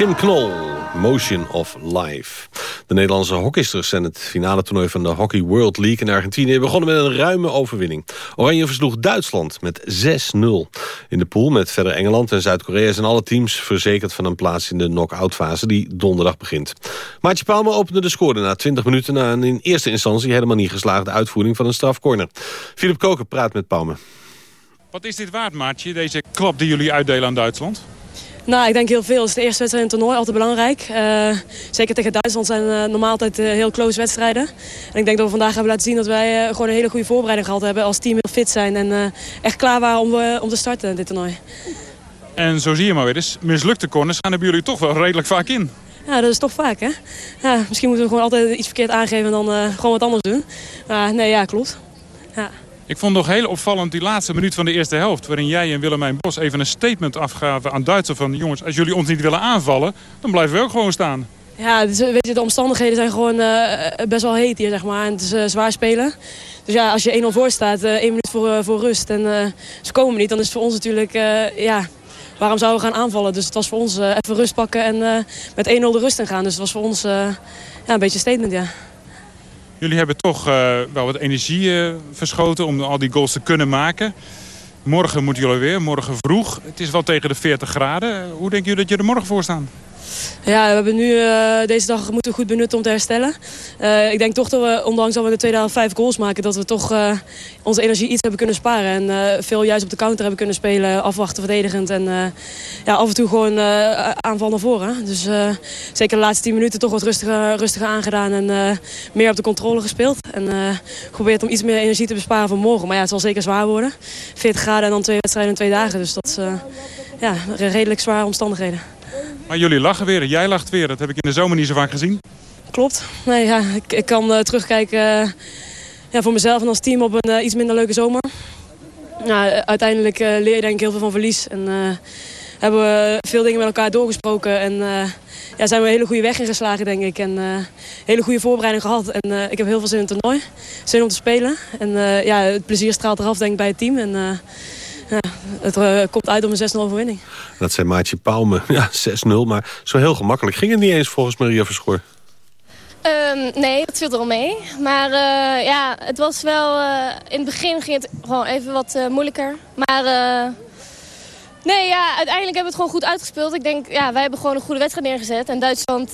Speaker 11: Tim Knol, Motion of Life. De Nederlandse hockeysters zijn het finale toernooi van de Hockey World League in Argentinië begonnen met een ruime overwinning. Oranje versloeg Duitsland met 6-0. In de pool met verder Engeland en Zuid-Korea zijn alle teams verzekerd van een plaats in de knock-out fase die donderdag begint. Maatje Palme opende de score na 20 minuten na een in eerste instantie helemaal niet geslaagde uitvoering van een strafcorner. Philip Koker praat met Palme.
Speaker 18: Wat is dit waard, Maatje, deze klap die jullie uitdelen aan Duitsland?
Speaker 19: Nou, ik denk heel veel. Het is de eerste wedstrijd in het toernooi, altijd belangrijk. Uh, zeker tegen Duitsland zijn uh, normaal altijd uh, heel close wedstrijden. En ik denk dat we vandaag hebben laten zien dat wij gewoon een hele goede voorbereiding gehad hebben. Als team heel fit zijn en echt klaar waren om, om te starten dit toernooi.
Speaker 18: En zo zie je maar weer eens, mislukte corners gaan hebben jullie toch wel redelijk vaak in.
Speaker 19: Ja, dat is toch vaak, hè? Ja, misschien moeten we gewoon altijd iets verkeerd aangeven en dan gewoon wat anders doen. Maar nee, ja, klopt. Ja.
Speaker 18: Ik vond nog heel opvallend die laatste minuut van de eerste helft... waarin jij en Willemijn Bos even een statement afgaven aan Duitsers van... jongens, als jullie ons niet willen aanvallen, dan blijven we ook gewoon staan.
Speaker 19: Ja, weet je, de omstandigheden zijn gewoon uh, best wel heet hier, zeg maar. En het is uh, zwaar spelen. Dus ja, als je 1-0 voor staat, één minuut voor, voor rust... en ze komen niet, dan is het voor ons natuurlijk... ja, waarom zouden we gaan aanvallen? Dus het was voor ons even rust pakken en met 1-0 de rust in gaan. Dus het was voor ons ja, een beetje een statement, ja.
Speaker 18: Jullie hebben toch uh, wel wat energie uh, verschoten om al die goals te kunnen maken. Morgen moeten jullie weer, morgen vroeg. Het is wel tegen de 40 graden. Hoe denken jullie dat je er morgen voor staan?
Speaker 19: Ja, we hebben nu uh, deze dag moeten goed benutten om te herstellen. Uh, ik denk toch dat we, ondanks dat we de tweede helft vijf goals maken... dat we toch uh, onze energie iets hebben kunnen sparen. En veel juist op de counter hebben kunnen spelen, afwachten, verdedigend. En ja, af en toe gewoon aanval naar voren. Dus zeker de laatste tien minuten toch wat rustiger, rustiger aangedaan. En meer op de controle gespeeld. En geprobeerd om iets meer energie te besparen voor morgen. Maar ja, het zal zeker zwaar worden. 40 graden en dan twee wedstrijden in twee dagen. Dus dat is ja, redelijk zware omstandigheden.
Speaker 18: Maar jullie lachen weer, jij lacht weer. Dat heb ik in de zomer niet zo vaak gezien.
Speaker 19: Klopt. Nee, ja, ik, ik kan uh, terugkijken uh, ja, voor mezelf en als team op een uh, iets minder leuke zomer. Uiteindelijk leer je denk heel veel van verlies. En hebben we veel dingen met elkaar doorgesproken. En ja, zijn we een hele goede weg ingeslagen, denk ik. En een hele goede voorbereiding gehad. En ik heb heel veel zin in het toernooi. Zin om te spelen. En ja, het plezier straalt eraf denk ik bij het team. En, ja, het uh, komt uit om een 6-0 overwinning.
Speaker 11: Dat zei Maatje Palme. Ja, 6-0, maar zo heel gemakkelijk ging het niet eens volgens Maria Verschoor.
Speaker 20: Um, nee, dat viel er al mee. Maar uh, ja, het was wel... Uh, in het begin ging het gewoon even wat moeilijker. Maar nee, ja, uiteindelijk hebben we het gewoon goed uitgespeeld. Ik denk, ja, wij hebben gewoon een goede wedstrijd neergezet. En Duitsland,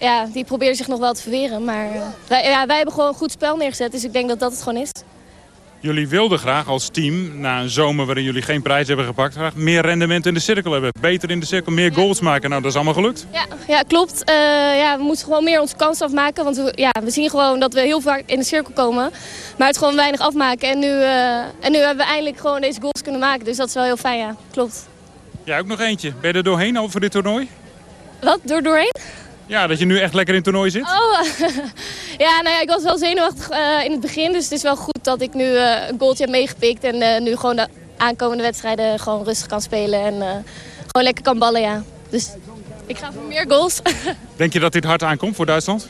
Speaker 20: ja, die probeerde zich nog wel te verweren. Maar wij, ja, wij hebben gewoon een goed spel neergezet. Dus ik denk dat dat het gewoon is.
Speaker 18: Jullie wilden graag als team, na een zomer waarin jullie geen prijs hebben gepakt... graag meer rendement in de cirkel hebben. Beter in de cirkel, meer goals maken. Nou, dat is allemaal gelukt.
Speaker 20: Ja, ja klopt. Uh, ja, we moeten gewoon meer onze kans afmaken. Want we, ja, we zien gewoon dat we heel vaak in de cirkel komen. Maar het gewoon weinig afmaken. En nu, uh, en nu hebben we eindelijk gewoon deze goals kunnen maken. Dus dat is wel heel fijn, ja. Klopt.
Speaker 18: Ja, ook nog eentje. Ben je er doorheen voor dit toernooi?
Speaker 20: Wat? Door doorheen?
Speaker 18: Ja, dat je nu echt lekker in het toernooi zit?
Speaker 20: Oh, ja, nou ja, ik was wel zenuwachtig uh, in het begin. Dus het is wel goed dat ik nu uh, een goaltje heb meegepikt. En uh, nu gewoon de aankomende wedstrijden gewoon rustig kan spelen. En gewoon lekker kan ballen, ja. Dus ik ga voor meer goals.
Speaker 18: Denk je dat dit hard aankomt voor Duitsland?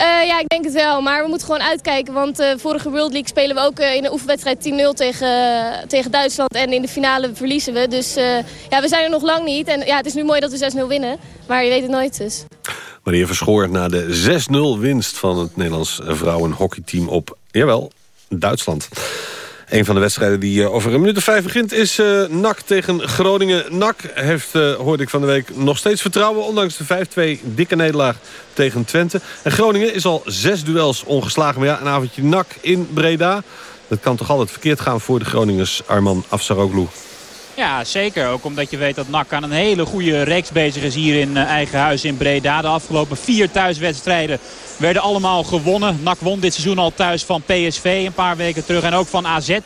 Speaker 20: Uh, ja, ik denk het wel. Maar we moeten gewoon uitkijken. Want uh, vorige World League spelen we ook uh, in de oefenwedstrijd 10-0 tegen, tegen Duitsland. En in de finale verliezen we. Dus ja, we zijn er nog lang niet. En ja, het is nu mooi dat we 6-0 winnen. Maar je weet het nooit dus.
Speaker 11: Maria Verschoor na de 6-0 winst van het Nederlands vrouwenhockeyteam op, jawel, Duitsland. Een van de wedstrijden die uh, over een minuut of vijf begint is uh, NAC tegen Groningen. NAC heeft, uh, hoorde ik van de week, nog steeds vertrouwen... ondanks de 5-2 dikke nederlaag tegen Twente. En Groningen is al zes duels ongeslagen. Maar ja, een avondje NAC in Breda. Dat kan toch altijd verkeerd gaan voor de Groningers Arman Afsaroglu.
Speaker 21: Ja, zeker. Ook omdat je weet dat NAC aan een hele goede reeks bezig is hier in eigen huis in Breda. De afgelopen vier thuiswedstrijden werden allemaal gewonnen. NAC won dit seizoen al thuis van PSV een paar weken terug en ook van AZ.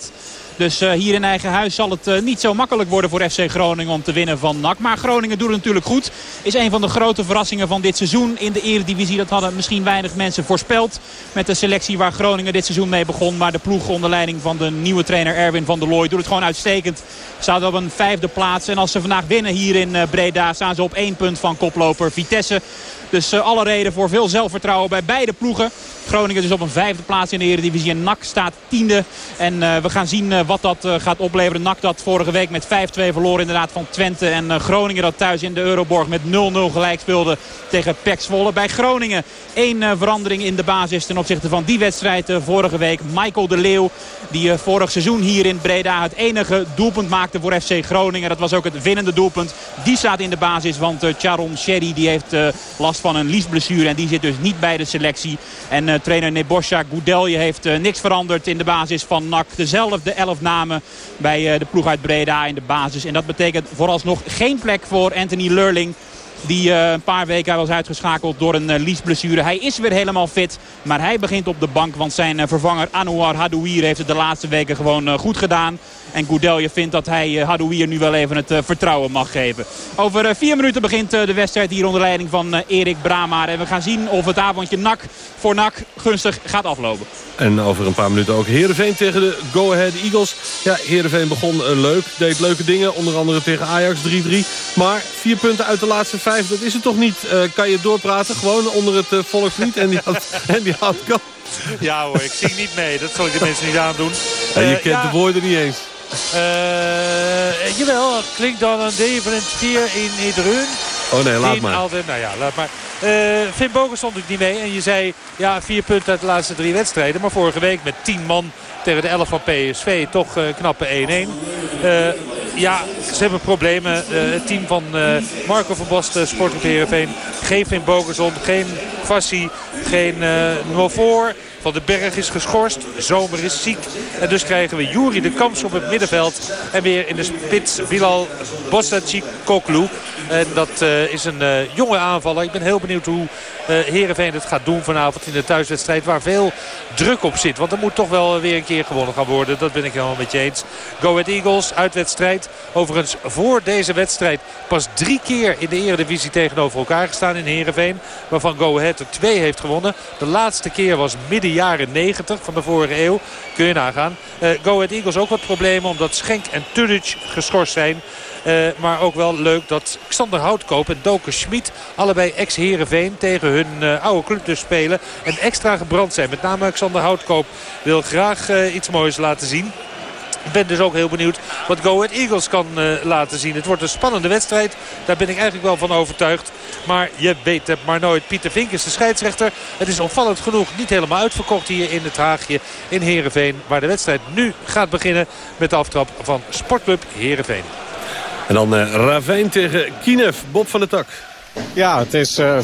Speaker 21: Dus uh, hier in eigen huis zal het uh, niet zo makkelijk worden voor FC Groningen om te winnen van NAC. Maar Groningen doet het natuurlijk goed. Is een van de grote verrassingen van dit seizoen in de Eredivisie. Dat hadden misschien weinig mensen voorspeld. Met de selectie waar Groningen dit seizoen mee begon. Maar de ploeg onder leiding van de nieuwe trainer Erwin van der Looy doet het gewoon uitstekend. Staat op een vijfde plaats. En als ze vandaag winnen hier in uh, Breda staan ze op één punt van koploper Vitesse. Dus uh, alle reden voor veel zelfvertrouwen bij beide ploegen. Groningen dus op een vijfde plaats in de Eredivisie. En NAC staat tiende. En uh, we gaan zien uh, wat dat gaat opleveren. NAC dat vorige week met 5-2 verloren inderdaad van Twente. En Groningen dat thuis in de Euroborg met 0-0 gelijk speelde tegen PEC Zwolle. Bij Groningen één verandering in de basis ten opzichte van die wedstrijd vorige week. Michael de Leeuw die vorig seizoen hier in Breda het enige doelpunt maakte voor FC Groningen. Dat was ook het winnende doelpunt. Die staat in de basis want Charon Sherry die heeft last van een liesblessure. En die zit dus niet bij de selectie. En trainer Nebosja Goudelje heeft uh, niks veranderd in de basis van NAC. Dezelfde elf namen bij uh, de ploeg uit Breda in de basis. En dat betekent vooralsnog geen plek voor Anthony Lurling. Die een paar weken was uitgeschakeld door een liesblessure. Hij is weer helemaal fit. Maar hij begint op de bank. Want zijn vervanger Anouar Hadouir heeft het de laatste weken gewoon goed gedaan. En Goudelje vindt dat hij Hadouir nu wel even het vertrouwen mag geven. Over vier minuten begint de wedstrijd hier onder leiding van Erik Bramaar. En we gaan zien of het avondje NAC voor NAC gunstig gaat aflopen.
Speaker 11: En over een paar minuten ook Heerenveen tegen de Go Ahead Eagles. Ja, Heerenveen begon leuk. Deed leuke dingen. Onder andere tegen Ajax 3-3. Maar vier punten uit de laatste vijf, dat is het toch niet? Uh, kan je doorpraten gewoon onder het uh, volkslied en die had, en die had.
Speaker 22: Ja hoor, ik zing niet mee. Dat zal ik de mensen niet aandoen.
Speaker 11: Ja, je uh, kent ja. de woorden niet eens.
Speaker 22: jawel, het klinkt dan een different vier in Idrun.
Speaker 11: Oh nee, laat maar.
Speaker 22: Altijd, nou ja, laat maar. Uh, Finn Bogen stond ik niet mee. En je zei, ja, vier punten uit de laatste drie wedstrijden. Maar vorige week met tien man tegen de 11 van PSV. Toch uh, knappe 1-1. Uh, ja, ze hebben problemen. Uh, het team van Marco van Basten, Sportclub Heerenveen. Geen Finn Bogerson, geen Fassi, geen Novoor. Van den Berg is geschorst. Zomer is ziek. En dus krijgen we Juri de Kamps op het middenveld. En weer in de spits Bilal Bostacic Koklu. En dat uh, is een uh, jonge aanvaller. Ik ben heel benieuwd hoe uh, Heerenveen het gaat doen vanavond in de thuiswedstrijd. Waar veel druk op zit. Want er moet toch wel weer een keer gewonnen gaan worden. Dat ben ik helemaal met je eens. Go Ahead Eagles, uitwedstrijd. Overigens voor deze wedstrijd pas drie keer in de eredivisie tegenover elkaar gestaan in Heerenveen. Waarvan Go Ahead er twee heeft gewonnen. De laatste keer was midden jaren 90 van de vorige eeuw. Kun je nagaan. Uh, Go Ahead Eagles ook wat problemen omdat Schenk en Tudic geschorst zijn. Uh, maar ook wel leuk dat Xander Houtkoop en Doker Schmid... allebei ex-Herenveen tegen hun uh, oude club dus spelen... en extra gebrand zijn. Met name Xander Houtkoop wil graag uh, iets moois laten zien. Ik ben dus ook heel benieuwd wat Go Ahead Eagles kan laten zien. Het wordt een spannende wedstrijd. Daar ben ik eigenlijk wel van overtuigd. Maar je weet het maar nooit. Pieter Vink is de scheidsrechter. Het is opvallend genoeg niet helemaal uitverkocht hier in het Haagje in Heerenveen. Waar de wedstrijd nu gaat beginnen met de aftrap van Sportclub Heerenveen.
Speaker 11: En dan uh, Ravijn tegen Kinev, Bob van der Tak.
Speaker 16: Ja, het is uh,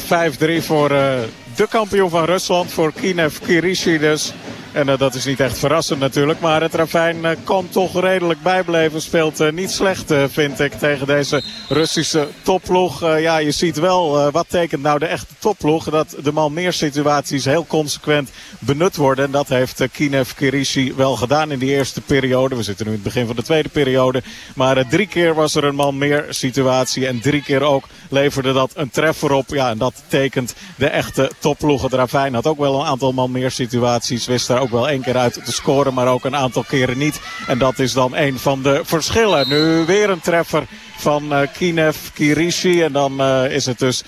Speaker 16: 5-3 voor uh, de kampioen van Rusland, voor Kinev Kirishi dus. En uh, dat is niet echt verrassend natuurlijk. Maar het Ravijn uh, kan toch redelijk bijbleven. Speelt uh, niet slecht, vind ik, tegen deze Russische topploeg. ja, je ziet wel, wat tekent nou de echte topploeg? Dat de man meer situaties heel consequent benut worden. En dat heeft Kinev Kirishi wel gedaan in die eerste periode. We zitten nu in het begin van de tweede periode. Maar drie keer was er een man meer situatie. En drie keer ook leverde dat een treffer op. Ja, en dat tekent de echte topploeg. Het Ravijn had ook wel een aantal man meer situaties. Wist daar ook wel één keer uit te scoren, maar ook een aantal keren niet. En dat is dan een van de verschillen. Nu weer een treffer van uh, Kinev Kirishi. En dan uh, is het dus 6-3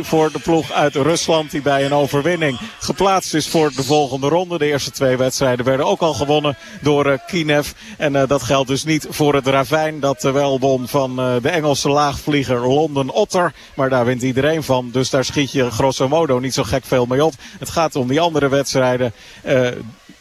Speaker 16: voor de ploeg uit Rusland die bij een overwinning geplaatst is voor de volgende ronde. De eerste twee wedstrijden werden ook al gewonnen door uh, Kinev. En dat geldt dus niet voor het Ravijn dat wel won van de Engelse laagvlieger London Otter. Maar daar wint iedereen van. Dus daar schiet je grosso modo niet zo gek veel mee op. Het gaat om die andere wedstrijden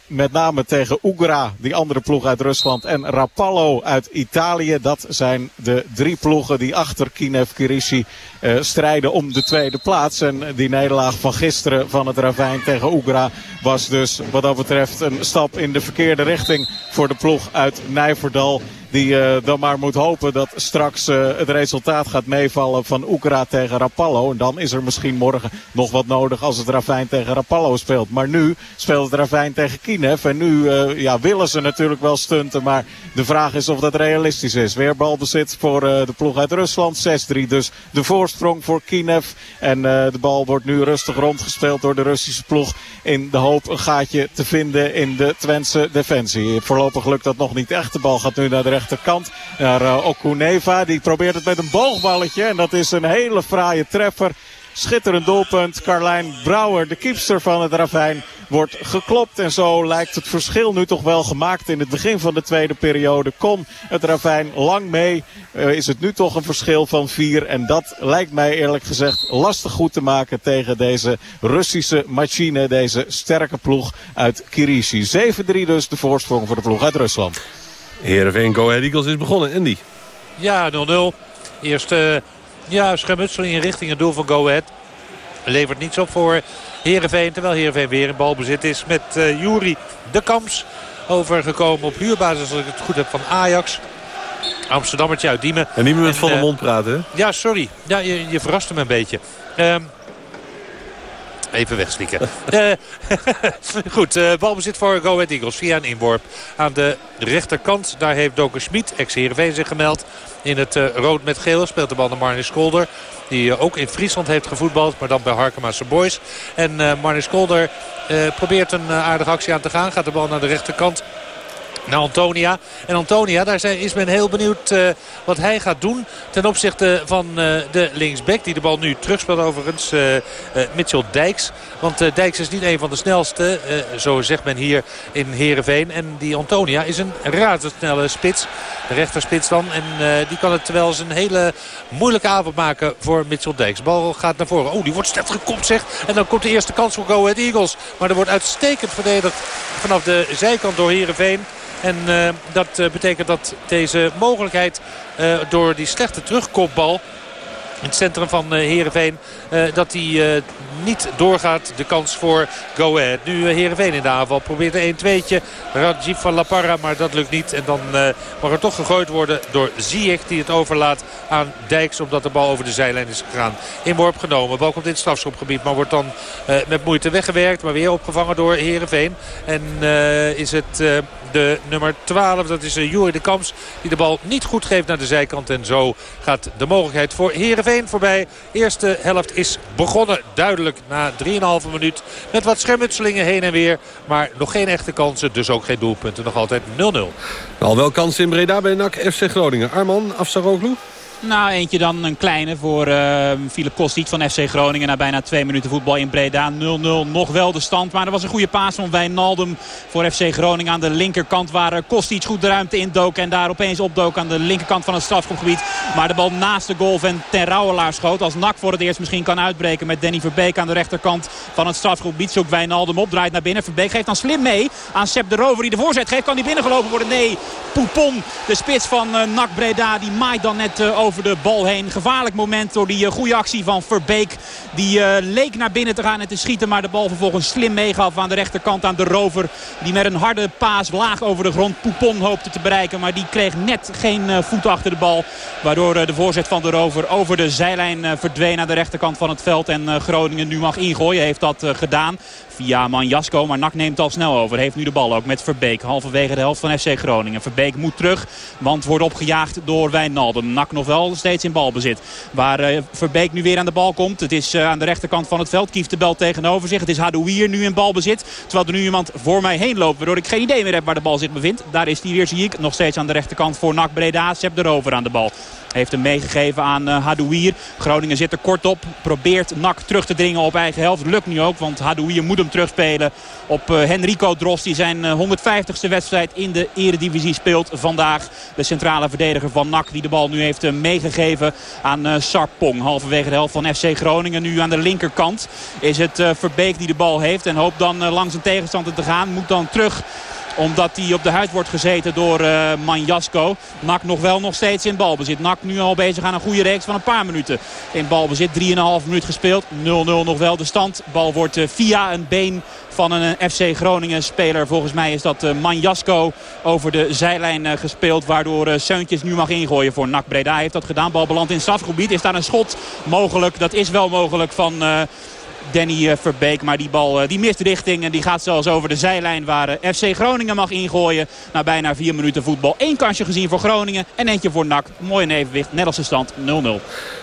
Speaker 16: met name tegen Ugra, die andere ploeg uit Rusland. En Rapallo uit Italië. Dat zijn de drie ploegen die achter Kinev Kirishi uh, strijden om de tweede plaats. En die nederlaag van gisteren van het Ravijn tegen Ugra was dus wat dat betreft een stap in de verkeerde richting voor de ploeg uit Nijverdal. Die uh, dan maar moet hopen dat straks uh, het resultaat gaat meevallen van Oekra tegen Rapallo. En dan is er misschien morgen nog wat nodig als het Ravijn tegen Rapallo speelt. Maar nu speelt het Ravijn tegen Kinev. En nu uh, ja, willen ze natuurlijk wel stunten. Maar de vraag is of dat realistisch is. Weer balbezit voor de ploeg uit Rusland. 6-3 dus de voorsprong voor Kinev. En de bal wordt nu rustig rondgespeeld door de Russische ploeg. In de hoop een gaatje te vinden in de Twentse defensie. Voorlopig lukt dat nog niet echt. De bal gaat nu naar de rechterkant. Naar uh, Okuneva. Die probeert het met een boogballetje. En dat is een hele fraaie treffer. Schitterend doelpunt. Carlijn Brouwer, de kiepster van het Ravijn, wordt geklopt. En zo lijkt het verschil nu toch wel gemaakt in het begin van de tweede periode. Kon het Ravijn lang mee. Uh, is het nu toch een verschil van vier. En dat lijkt mij eerlijk gezegd lastig goed te maken tegen deze Russische machine. Deze sterke ploeg uit Kirishi. 7-3 dus de voorsprong voor de ploeg uit Rusland.
Speaker 11: Heerenveen Go Ahead Eagles is begonnen. Andy.
Speaker 22: Ja, 0-0. Eerste ja, schermutseling in richting het doel van Go Ahead. Levert niets op voor Heerenveen. Terwijl Heerenveen weer in balbezit is met uh, de Kamps. Overgekomen op huurbasis als ik het goed heb van Ajax. Amsterdammertje uit Diemen.
Speaker 11: En niet meer met volle mond praten, hè?
Speaker 22: Ja, sorry. Ja, je, je verraste me een beetje. Um, Even wegslikken. uh, goed, uh, balbezit voor Go Ahead Eagles via een inworp. Aan de rechterkant, daar heeft Doker Schmid, ex-Heerenveen, zich gemeld. In het uh, rood met geel speelt de bal naar Marnix Kolder. Die ook in Friesland heeft gevoetbald, maar dan bij Harkema's Boys. En Marnix Kolder probeert een aardige actie aan te gaan. Gaat de bal naar de rechterkant naar Antonia. En Antonia, daar is men heel benieuwd uh, wat hij gaat doen ten opzichte van uh, de linksback. Die de bal nu terugspeelt overigens, uh, Mitchell Dijks. Want Dijks is niet een van de snelste, zo zegt men hier in Heerenveen. En die Antonia is een razendsnelle spits. De rechterspits dan. En die kan het wel eens een hele moeilijke avond maken voor Mitchell Dijks. Bal gaat naar voren. Oh, die wordt slecht gekopt zeg. En dan komt de eerste kans voor Go Ahead Eagles. Maar er wordt uitstekend verdedigd vanaf de zijkant door Heerenveen. En uh, dat uh, betekent dat deze mogelijkheid uh, door die slechte terugkopbal in het centrum van Heerenveen. Dat uh, niet doorgaat. De kans voor Go Ahead. Nu Heerenveen in de aanval. Probeert een 1-2'tje. Rajiv van La Parra. Maar dat lukt niet. En dan mag er toch gegooid worden door Ziyech. Die het overlaat aan Dijks. Omdat de bal over de zijlijn is gegaan. Inworp genomen. Bal komt in het strafschopgebied. Maar wordt dan met moeite weggewerkt. Maar weer opgevangen door Heerenveen. En is het nummer 12. Dat is uh, Joeri de Kamps. Die de bal niet goed geeft naar de zijkant. En zo gaat de mogelijkheid voor Heerenveen voorbij. Eerste helft is begonnen. Duidelijk na 3,5 minuut. Met wat schermutselingen heen en weer. Maar nog geen echte kansen. Dus ook geen doelpunten. Nog altijd 0-0.
Speaker 11: Al wel kansen in Breda bij NAC FC Groningen. Arman Afsaroglu.
Speaker 21: Nou, eentje dan een kleine voor uh, Filip Kostic van FC Groningen. Na bijna twee minuten voetbal in Breda. 0-0 nog wel de stand. Maar er was een goede paas van Wijnaldum voor FC Groningen. Aan de linkerkant waar Kostic goed de ruimte indook. En daar opeens opdook aan de linkerkant van het strafschopgebied. Maar de bal naast de goal van Ten Rouwelaar schoot. Als Nak voor het eerst misschien kan uitbreken met Danny Verbeek aan de rechterkant van het strafgebied. Zoekt Wijnaldum op, draait naar binnen. Verbeek geeft dan slim mee aan Sepp de Rover die de voorzet geeft. Kan die binnengelopen worden? Nee, Poupon, de spits van uh, Nak Breda, die maait dan net uh, over de bal heen. Gevaarlijk moment door die uh, goede actie van Verbeek. Die leek naar binnen te gaan en te schieten. Maar de bal vervolgens slim meegaf aan de rechterkant aan de Rover. Die met een harde paas laag over de grond Poupon hoopte te bereiken. Maar die kreeg net geen voet achter de bal. Waardoor de voorzet van de Rover over de zijlijn verdween aan de rechterkant van het veld. En Groningen nu mag ingooien. Heeft dat gedaan via Manjasko. Maar Nak neemt al snel over. Heeft nu de bal ook met Verbeek. Halverwege de helft van FC Groningen. Verbeek moet terug. Want wordt opgejaagd door Wijnaldum. Nak nog wel steeds in balbezit. Waar uh, Verbeek nu weer aan de bal komt. Het is uh, aan de rechterkant van het veld. Kieft de bal tegenover zich. Het is Hadouier nu in balbezit. Terwijl er nu iemand voor mij heen loopt. Waardoor ik geen idee meer heb waar de bal zich bevindt. Daar is hij weer, zie ik. Nog steeds aan de rechterkant voor Nak Breda. Sepp de Rover aan de bal. Heeft hem meegegeven aan uh, Hadouier. Groningen zit er kort op. Probeert Nak terug te dringen op eigen helft. Lukt nu ook, want Hadouier moet hem terugspelen op uh, Henrico Drost. Die zijn uh, 150ste wedstrijd in de eredivisie speelt vandaag. De centrale verdediger van Nak die de bal nu heeft meegegeven aan Sarpong. Halverwege de helft van FC Groningen. Nu aan de linkerkant is het Verbeek die de bal heeft. En hoopt dan langs een tegenstander te gaan. Moet dan terug omdat hij op de huid wordt gezeten door uh, Manjasko. Nak nog wel nog steeds in balbezit. Nak nu al bezig aan een goede reeks van een paar minuten. In balbezit 3,5 minuut gespeeld. 0-0 nog wel de stand. Bal wordt uh, via een been van een FC Groningen speler. Volgens mij is dat Manjasko over de zijlijn gespeeld. Waardoor Seuntjes nu mag ingooien voor Nak Breda. Heeft dat gedaan. Bal belandt in strafgebied. Is daar een schot mogelijk? Dat is wel mogelijk van... Danny Verbeek. Maar die bal die mist richting en die gaat zelfs over de zijlijn waar FC Groningen mag ingooien. Na bijna vier minuten voetbal. Eén kansje gezien voor Groningen en eentje voor NAC. Mooi in evenwicht, net als de stand 0-0.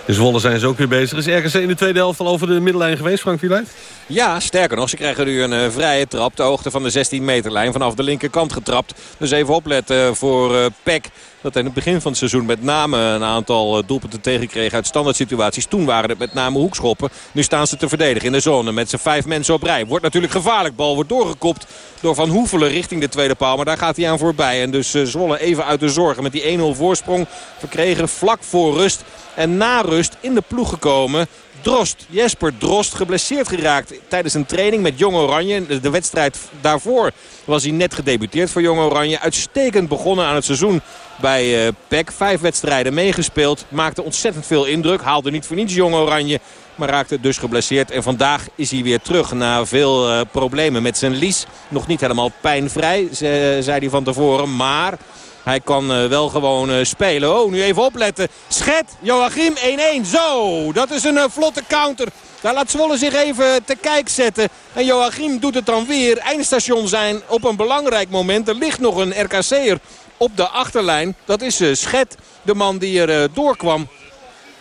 Speaker 11: Dus Zwolle zijn ze ook weer bezig. Is RKC in de tweede helft al over de middellijn geweest, Frank Wieluid?
Speaker 12: Ja, sterker nog, ze krijgen nu een vrije trap. De hoogte van de 16 meterlijn vanaf de linkerkant getrapt. Dus even opletten voor Peck. Dat in het begin van het seizoen met name een aantal eh, doelpunten tegenkreeg uit standaard situaties. Toen waren het met name hoekschoppen. Nu staan ze te verdedigen in de zone met z'n vijf mensen op rij. Wordt natuurlijk gevaarlijk. Bal wordt doorgekopt door Van Hoevelen richting de tweede paal. Maar daar gaat hij aan voorbij. En dus uh, Zwolle even uit de zorgen met die 1-0 voorsprong. Verkregen vlak voor rust. En na rust in de ploeg gekomen Drost, Jesper Drost, geblesseerd geraakt tijdens een training met Jong Oranje. De wedstrijd daarvoor was hij net gedebuteerd voor Jong Oranje. Uitstekend begonnen aan het seizoen bij uh, PEC. Vijf wedstrijden meegespeeld. Maakte ontzettend veel indruk. Haalde niet voor niets Jong Oranje. Maar raakte dus geblesseerd. En vandaag is hij weer terug na veel uh, problemen met zijn lies. Nog niet helemaal pijnvrij, zei hij van tevoren. Maar... Hij kan uh, wel gewoon uh, spelen. Oh, nu even opletten. Schet, Joachim 1-1. Zo, dat is een uh, vlotte counter. Daar laat Zwolle zich even te kijk zetten. En Joachim doet het dan weer. Eindstation zijn op een belangrijk moment. Er ligt nog een RKC'er op de achterlijn. Dat is Schet, de man die er doorkwam.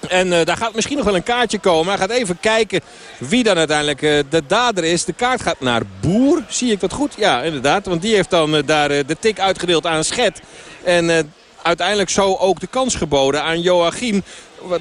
Speaker 12: En uh, daar gaat misschien nog wel een kaartje komen. Hij gaat even kijken wie dan uiteindelijk uh, de dader is. De kaart gaat naar Boer. Zie ik dat goed? Ja, inderdaad. Want die heeft dan uh, daar de tik uitgedeeld aan Schet. En uiteindelijk zo ook de kans geboden aan Joachim.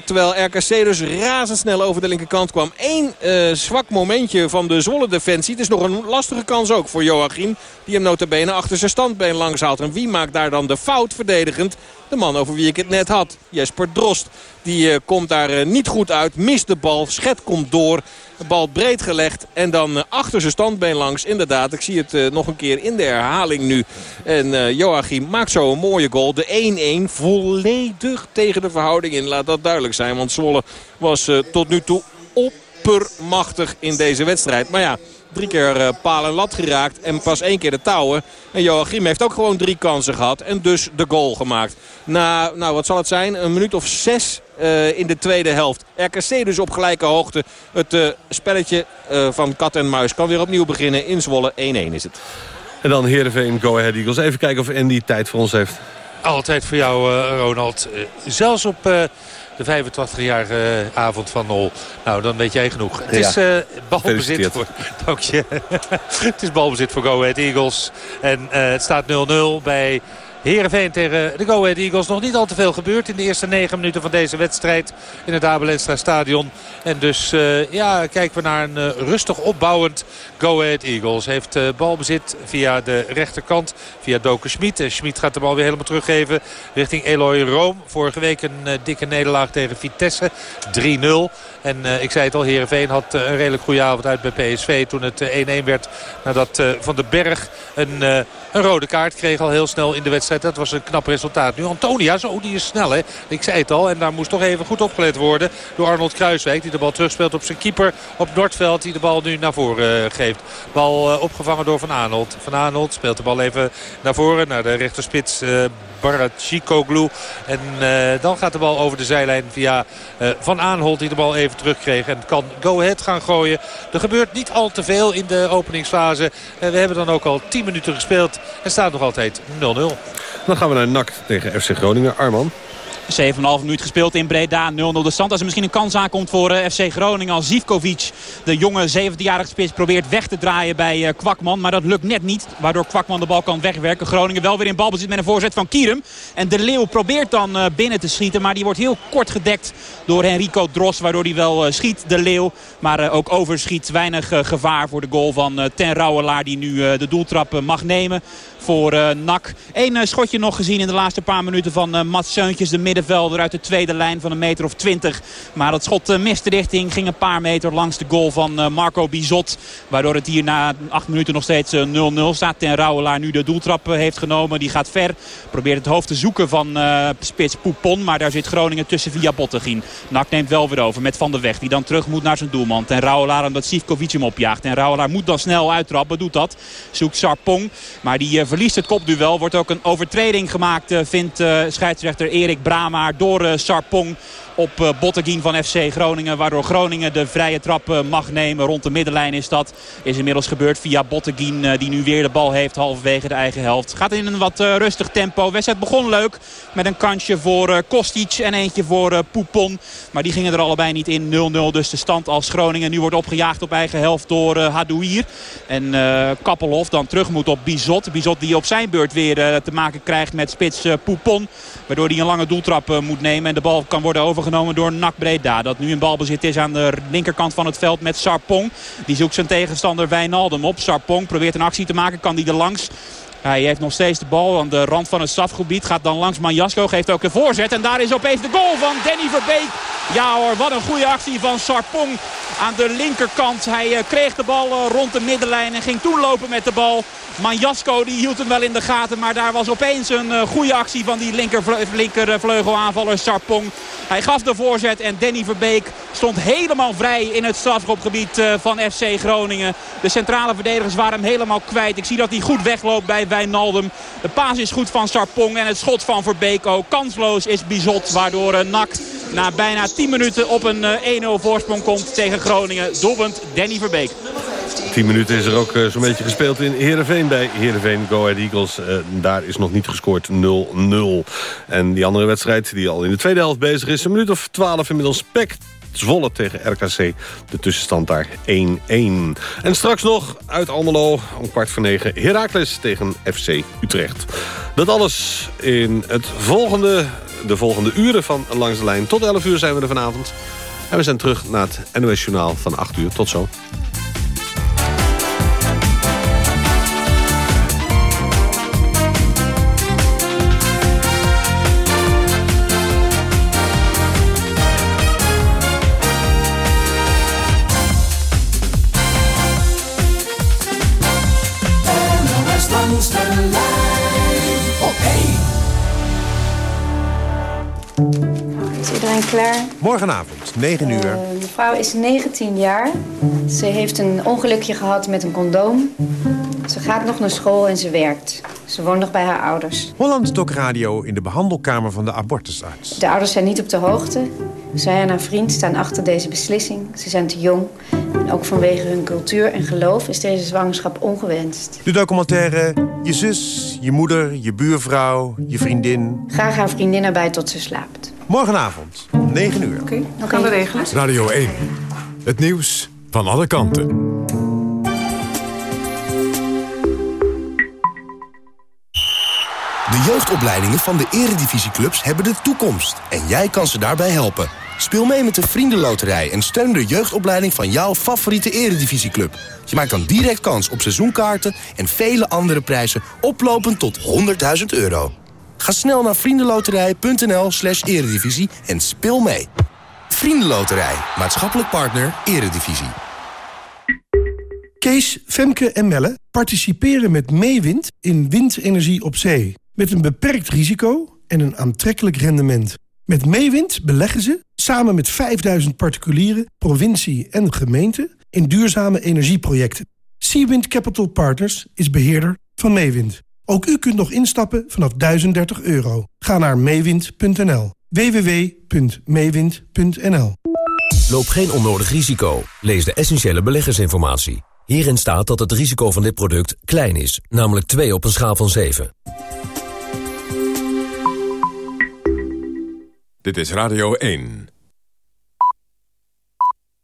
Speaker 12: Terwijl RKC dus razendsnel over de linkerkant kwam. Eén uh, zwak momentje van de Zwolle defensie. Het is nog een lastige kans ook voor Joachim. Die hem notabene achter zijn standbeen langs haalt. En wie maakt daar dan de fout verdedigend? De man over wie ik het net had. Jesper Drost. Die uh, komt daar uh, niet goed uit. Mist de bal. Schet komt door. De bal breed gelegd. En dan uh, achter zijn standbeen langs. Inderdaad, ik zie het nog een keer in de herhaling nu. En Joachim maakt zo een mooie goal. De 1-1 volledig tegen de verhouding in. Laat dat duidelijk zijn. Want Zwolle was tot nu toe oppermachtig in deze wedstrijd. Maar ja... Drie keer uh, paal en lat geraakt en pas één keer de touwen. En Joachim heeft ook gewoon drie kansen gehad en dus de goal gemaakt. Na, nou wat zal het zijn, een minuut of zes uh, in de tweede helft. RKC dus op gelijke hoogte. Het uh, spelletje van kat en muis kan weer opnieuw beginnen. In Zwolle 1-1 is het.
Speaker 11: En dan Heerenveen, Go Ahead Eagles. Even kijken of Andy tijd voor ons heeft.
Speaker 22: Altijd voor jou, Ronald. zelfs op de 85-jarige avond van Nol. Nou, dan weet jij genoeg. Het is uh, balbezit voor... Dank je. het is balbezit voor Go Ahead Eagles. En uh, het staat 0-0 bij Heerenveen tegen de Go Ahead Eagles. Nog niet al te veel gebeurd in de eerste negen minuten van deze wedstrijd in het Abelenstra stadion. En dus uh, ja, kijken we naar een uh, rustig opbouwend Go Ahead Eagles. Heeft uh, balbezit via de rechterkant, via Doken Schmid. En Schmid gaat de bal weer helemaal teruggeven richting Eloy Room. Vorige week een dikke nederlaag tegen Vitesse. 3-0. En ik zei het al, Heerenveen had een redelijk goede avond uit bij PSV. Toen het 1-1 werd nadat Van den Berg een, een rode kaart kreeg al heel snel in de wedstrijd. Dat was een knap resultaat. Nu Antonia, zo, die is snel hè. Ik zei het al. En daar moest toch even goed opgelet worden door Arnold Kruiswijk. Die de bal terugspeelt op zijn keeper op Noordveld. Die de bal nu naar voren geeft. Bal uh, opgevangen door Van Aanholt. Van Aanholt speelt de bal even naar voren. Naar de rechterspits uh, Barachikoglu. En uh, dan gaat de bal over de zijlijn via Van Aanholt. Die de bal even terugkreeg. En kan Go Ahead gaan gooien. Er gebeurt niet al te veel in de openingsfase. we hebben dan ook al 10 minuten gespeeld. En staat nog altijd 0-0.
Speaker 11: Dan gaan we naar NAC tegen FC Groningen. Arman.
Speaker 21: 7,5 minuut gespeeld in Breda. 0-0 de stand. Als er misschien een kans aankomt voor uh, FC Groningen. Als Zivkovic, de jonge 17-jarige spits, probeert weg te draaien bij uh, Kwakman. Maar dat lukt net niet. Waardoor Kwakman de bal kan wegwerken. Groningen wel weer in balbezit met een voorzet van Kierum. En De Leeuw probeert dan uh, binnen te schieten. Maar die wordt heel kort gedekt door Henrico Dros. Waardoor hij wel schiet, De Leeuw. Maar ook overschiet. Weinig gevaar voor de goal van Ten Rouwelaar. Die nu de doeltrap mag nemen voor uh, NAC. Eén uh, schotje nog gezien in de laatste paar minuten van uh, Mats Seuntjes. De middenvelder uit de tweede lijn van een meter of twintig. Maar dat schot miste richting. Ging een paar meter langs de goal van Marco Bizot. Waardoor het hier na acht minuten nog steeds 0-0 staat. Ten Rouwelaar nu de doeltrap heeft genomen. Die gaat ver. Probeert het hoofd te zoeken van spits Poupon. Maar daar zit Groningen tussen via Bottegien. NAC neemt wel weer over met Van der Weg. Die dan terug moet naar zijn doelman. Ten Rouwelaar omdat Sivkovic hem opjaagt. Ten Rouwelaar moet dan snel uittrappen. Doet dat. Zoekt Sarpong. Maar die verliest het kopduel. Wordt ook een overtreding gemaakt, eh, vindt uh, scheidsrechter Erik Bramaar door uh, Sarpong op uh, Botteguin van FC Groningen. Waardoor Groningen de vrije trap uh, mag nemen. Rond de middenlijn is dat. Is inmiddels gebeurd via Botteguin. Uh, die nu weer de bal heeft halverwege de eigen helft. Gaat in een wat rustig tempo. Wedstrijd begon leuk. Met een kansje voor Kostic en eentje voor Poupon. Maar die gingen er allebei niet in. 0-0 dus de stand als Groningen nu wordt opgejaagd op eigen helft door Hadouier. En Kappelhof dan terug moet op Bizot. Bizot die op zijn beurt weer te maken krijgt met spits Poupon. Waardoor hij een lange doeltrap uh, moet nemen. En de bal kan worden overgenomen door Nak Breda. Dat nu in balbezit is aan de linkerkant van het veld met Sarpong. Die zoekt zijn tegenstander Wijnaldum op. Sarpong probeert een actie te maken. Kan die er langs. Hij heeft nog steeds de bal aan de rand van het strafgebied. Gaat dan langs Manjasko. Geeft ook een voorzet. En daar is opeens de goal van Danny Verbeek. Ja hoor, wat een goede actie van Sarpong aan de linkerkant. Hij uh, kreeg de bal uh, rond de middenlijn en ging toen lopen met de bal. Manjasko die hield hem wel in de gaten. Maar daar was opeens een uh, goede actie van die linker, linker vleugelaanvaller Sarpong. Hij gaf de voorzet en Danny Verbeek stond helemaal vrij in het strafschopgebied van FC Groningen. De centrale verdedigers waren hem helemaal kwijt. Ik zie dat hij goed wegloopt bij Wijnaldum. De paas is goed van Sarpong en het schot van Verbeek ook. Kansloos is Bizot waardoor NAC na bijna 10 minuten op een 1-0 voorsprong komt tegen Groningen. Doelpunt Danny Verbeek.
Speaker 11: 10 minuten is er ook zo'n beetje gespeeld in Heerenveen bij Heerenveen Go Ahead Eagles. Uh, daar is nog niet gescoord 0-0. En die andere wedstrijd die al in de tweede helft bezig is... een minuut of 12 inmiddels Pek Zwolle tegen RKC. De tussenstand daar 1-1. En straks nog uit Almelo om kwart voor negen... Heracles tegen FC Utrecht. Dat alles in het volgende, de volgende uren van Langs de Lijn. Tot 11 uur zijn we er vanavond. En we zijn terug naar het NOS Journaal van 8 uur. Tot zo.
Speaker 23: Klaar.
Speaker 24: Morgenavond, 9 uur. Uh,
Speaker 23: mevrouw is 19 jaar. Ze heeft een ongelukje gehad met een condoom. Ze gaat nog naar school en ze werkt. Ze woont nog bij haar ouders.
Speaker 24: Hollands Dok Radio in de behandelkamer van de abortusarts.
Speaker 23: De ouders zijn niet op de hoogte. Zij en haar vriend staan achter deze beslissing. Ze zijn te jong. En ook vanwege hun cultuur en geloof is deze zwangerschap ongewenst.
Speaker 24: De documentaire Je zus, je moeder, je buurvrouw, je vriendin.
Speaker 23: Graag haar vriendin erbij tot ze slaapt.
Speaker 24: Morgenavond, 9 uur.
Speaker 23: Oké, okay, dan gaan we regelen.
Speaker 10: Radio 1. Het nieuws van alle kanten.
Speaker 25: De jeugdopleidingen van de eredivisieclubs hebben de toekomst. En jij kan ze daarbij helpen. Speel mee met de Vriendenloterij en steun de jeugdopleiding van jouw favoriete eredivisieclub. Je maakt dan direct kans op seizoenkaarten en vele andere prijzen oplopend tot 100.000 euro. Ga snel naar vriendenloterij.nl slash eredivisie en speel mee. Vriendenloterij, maatschappelijk partner, eredivisie.
Speaker 26: Kees, Femke en Melle participeren met Meewind in windenergie op zee. Met een beperkt risico en een aantrekkelijk rendement. Met Meewind beleggen ze, samen met 5000 particulieren, provincie en gemeente... in duurzame energieprojecten. Seawind Capital Partners is beheerder van Meewind. Ook u kunt nog instappen vanaf 1030 euro. Ga naar meewind.nl. www.meewind.nl
Speaker 27: Loop geen onnodig risico. Lees de essentiële beleggersinformatie. Hierin staat dat het risico van dit product klein is, namelijk 2 op een schaal van 7.
Speaker 10: Dit is Radio 1.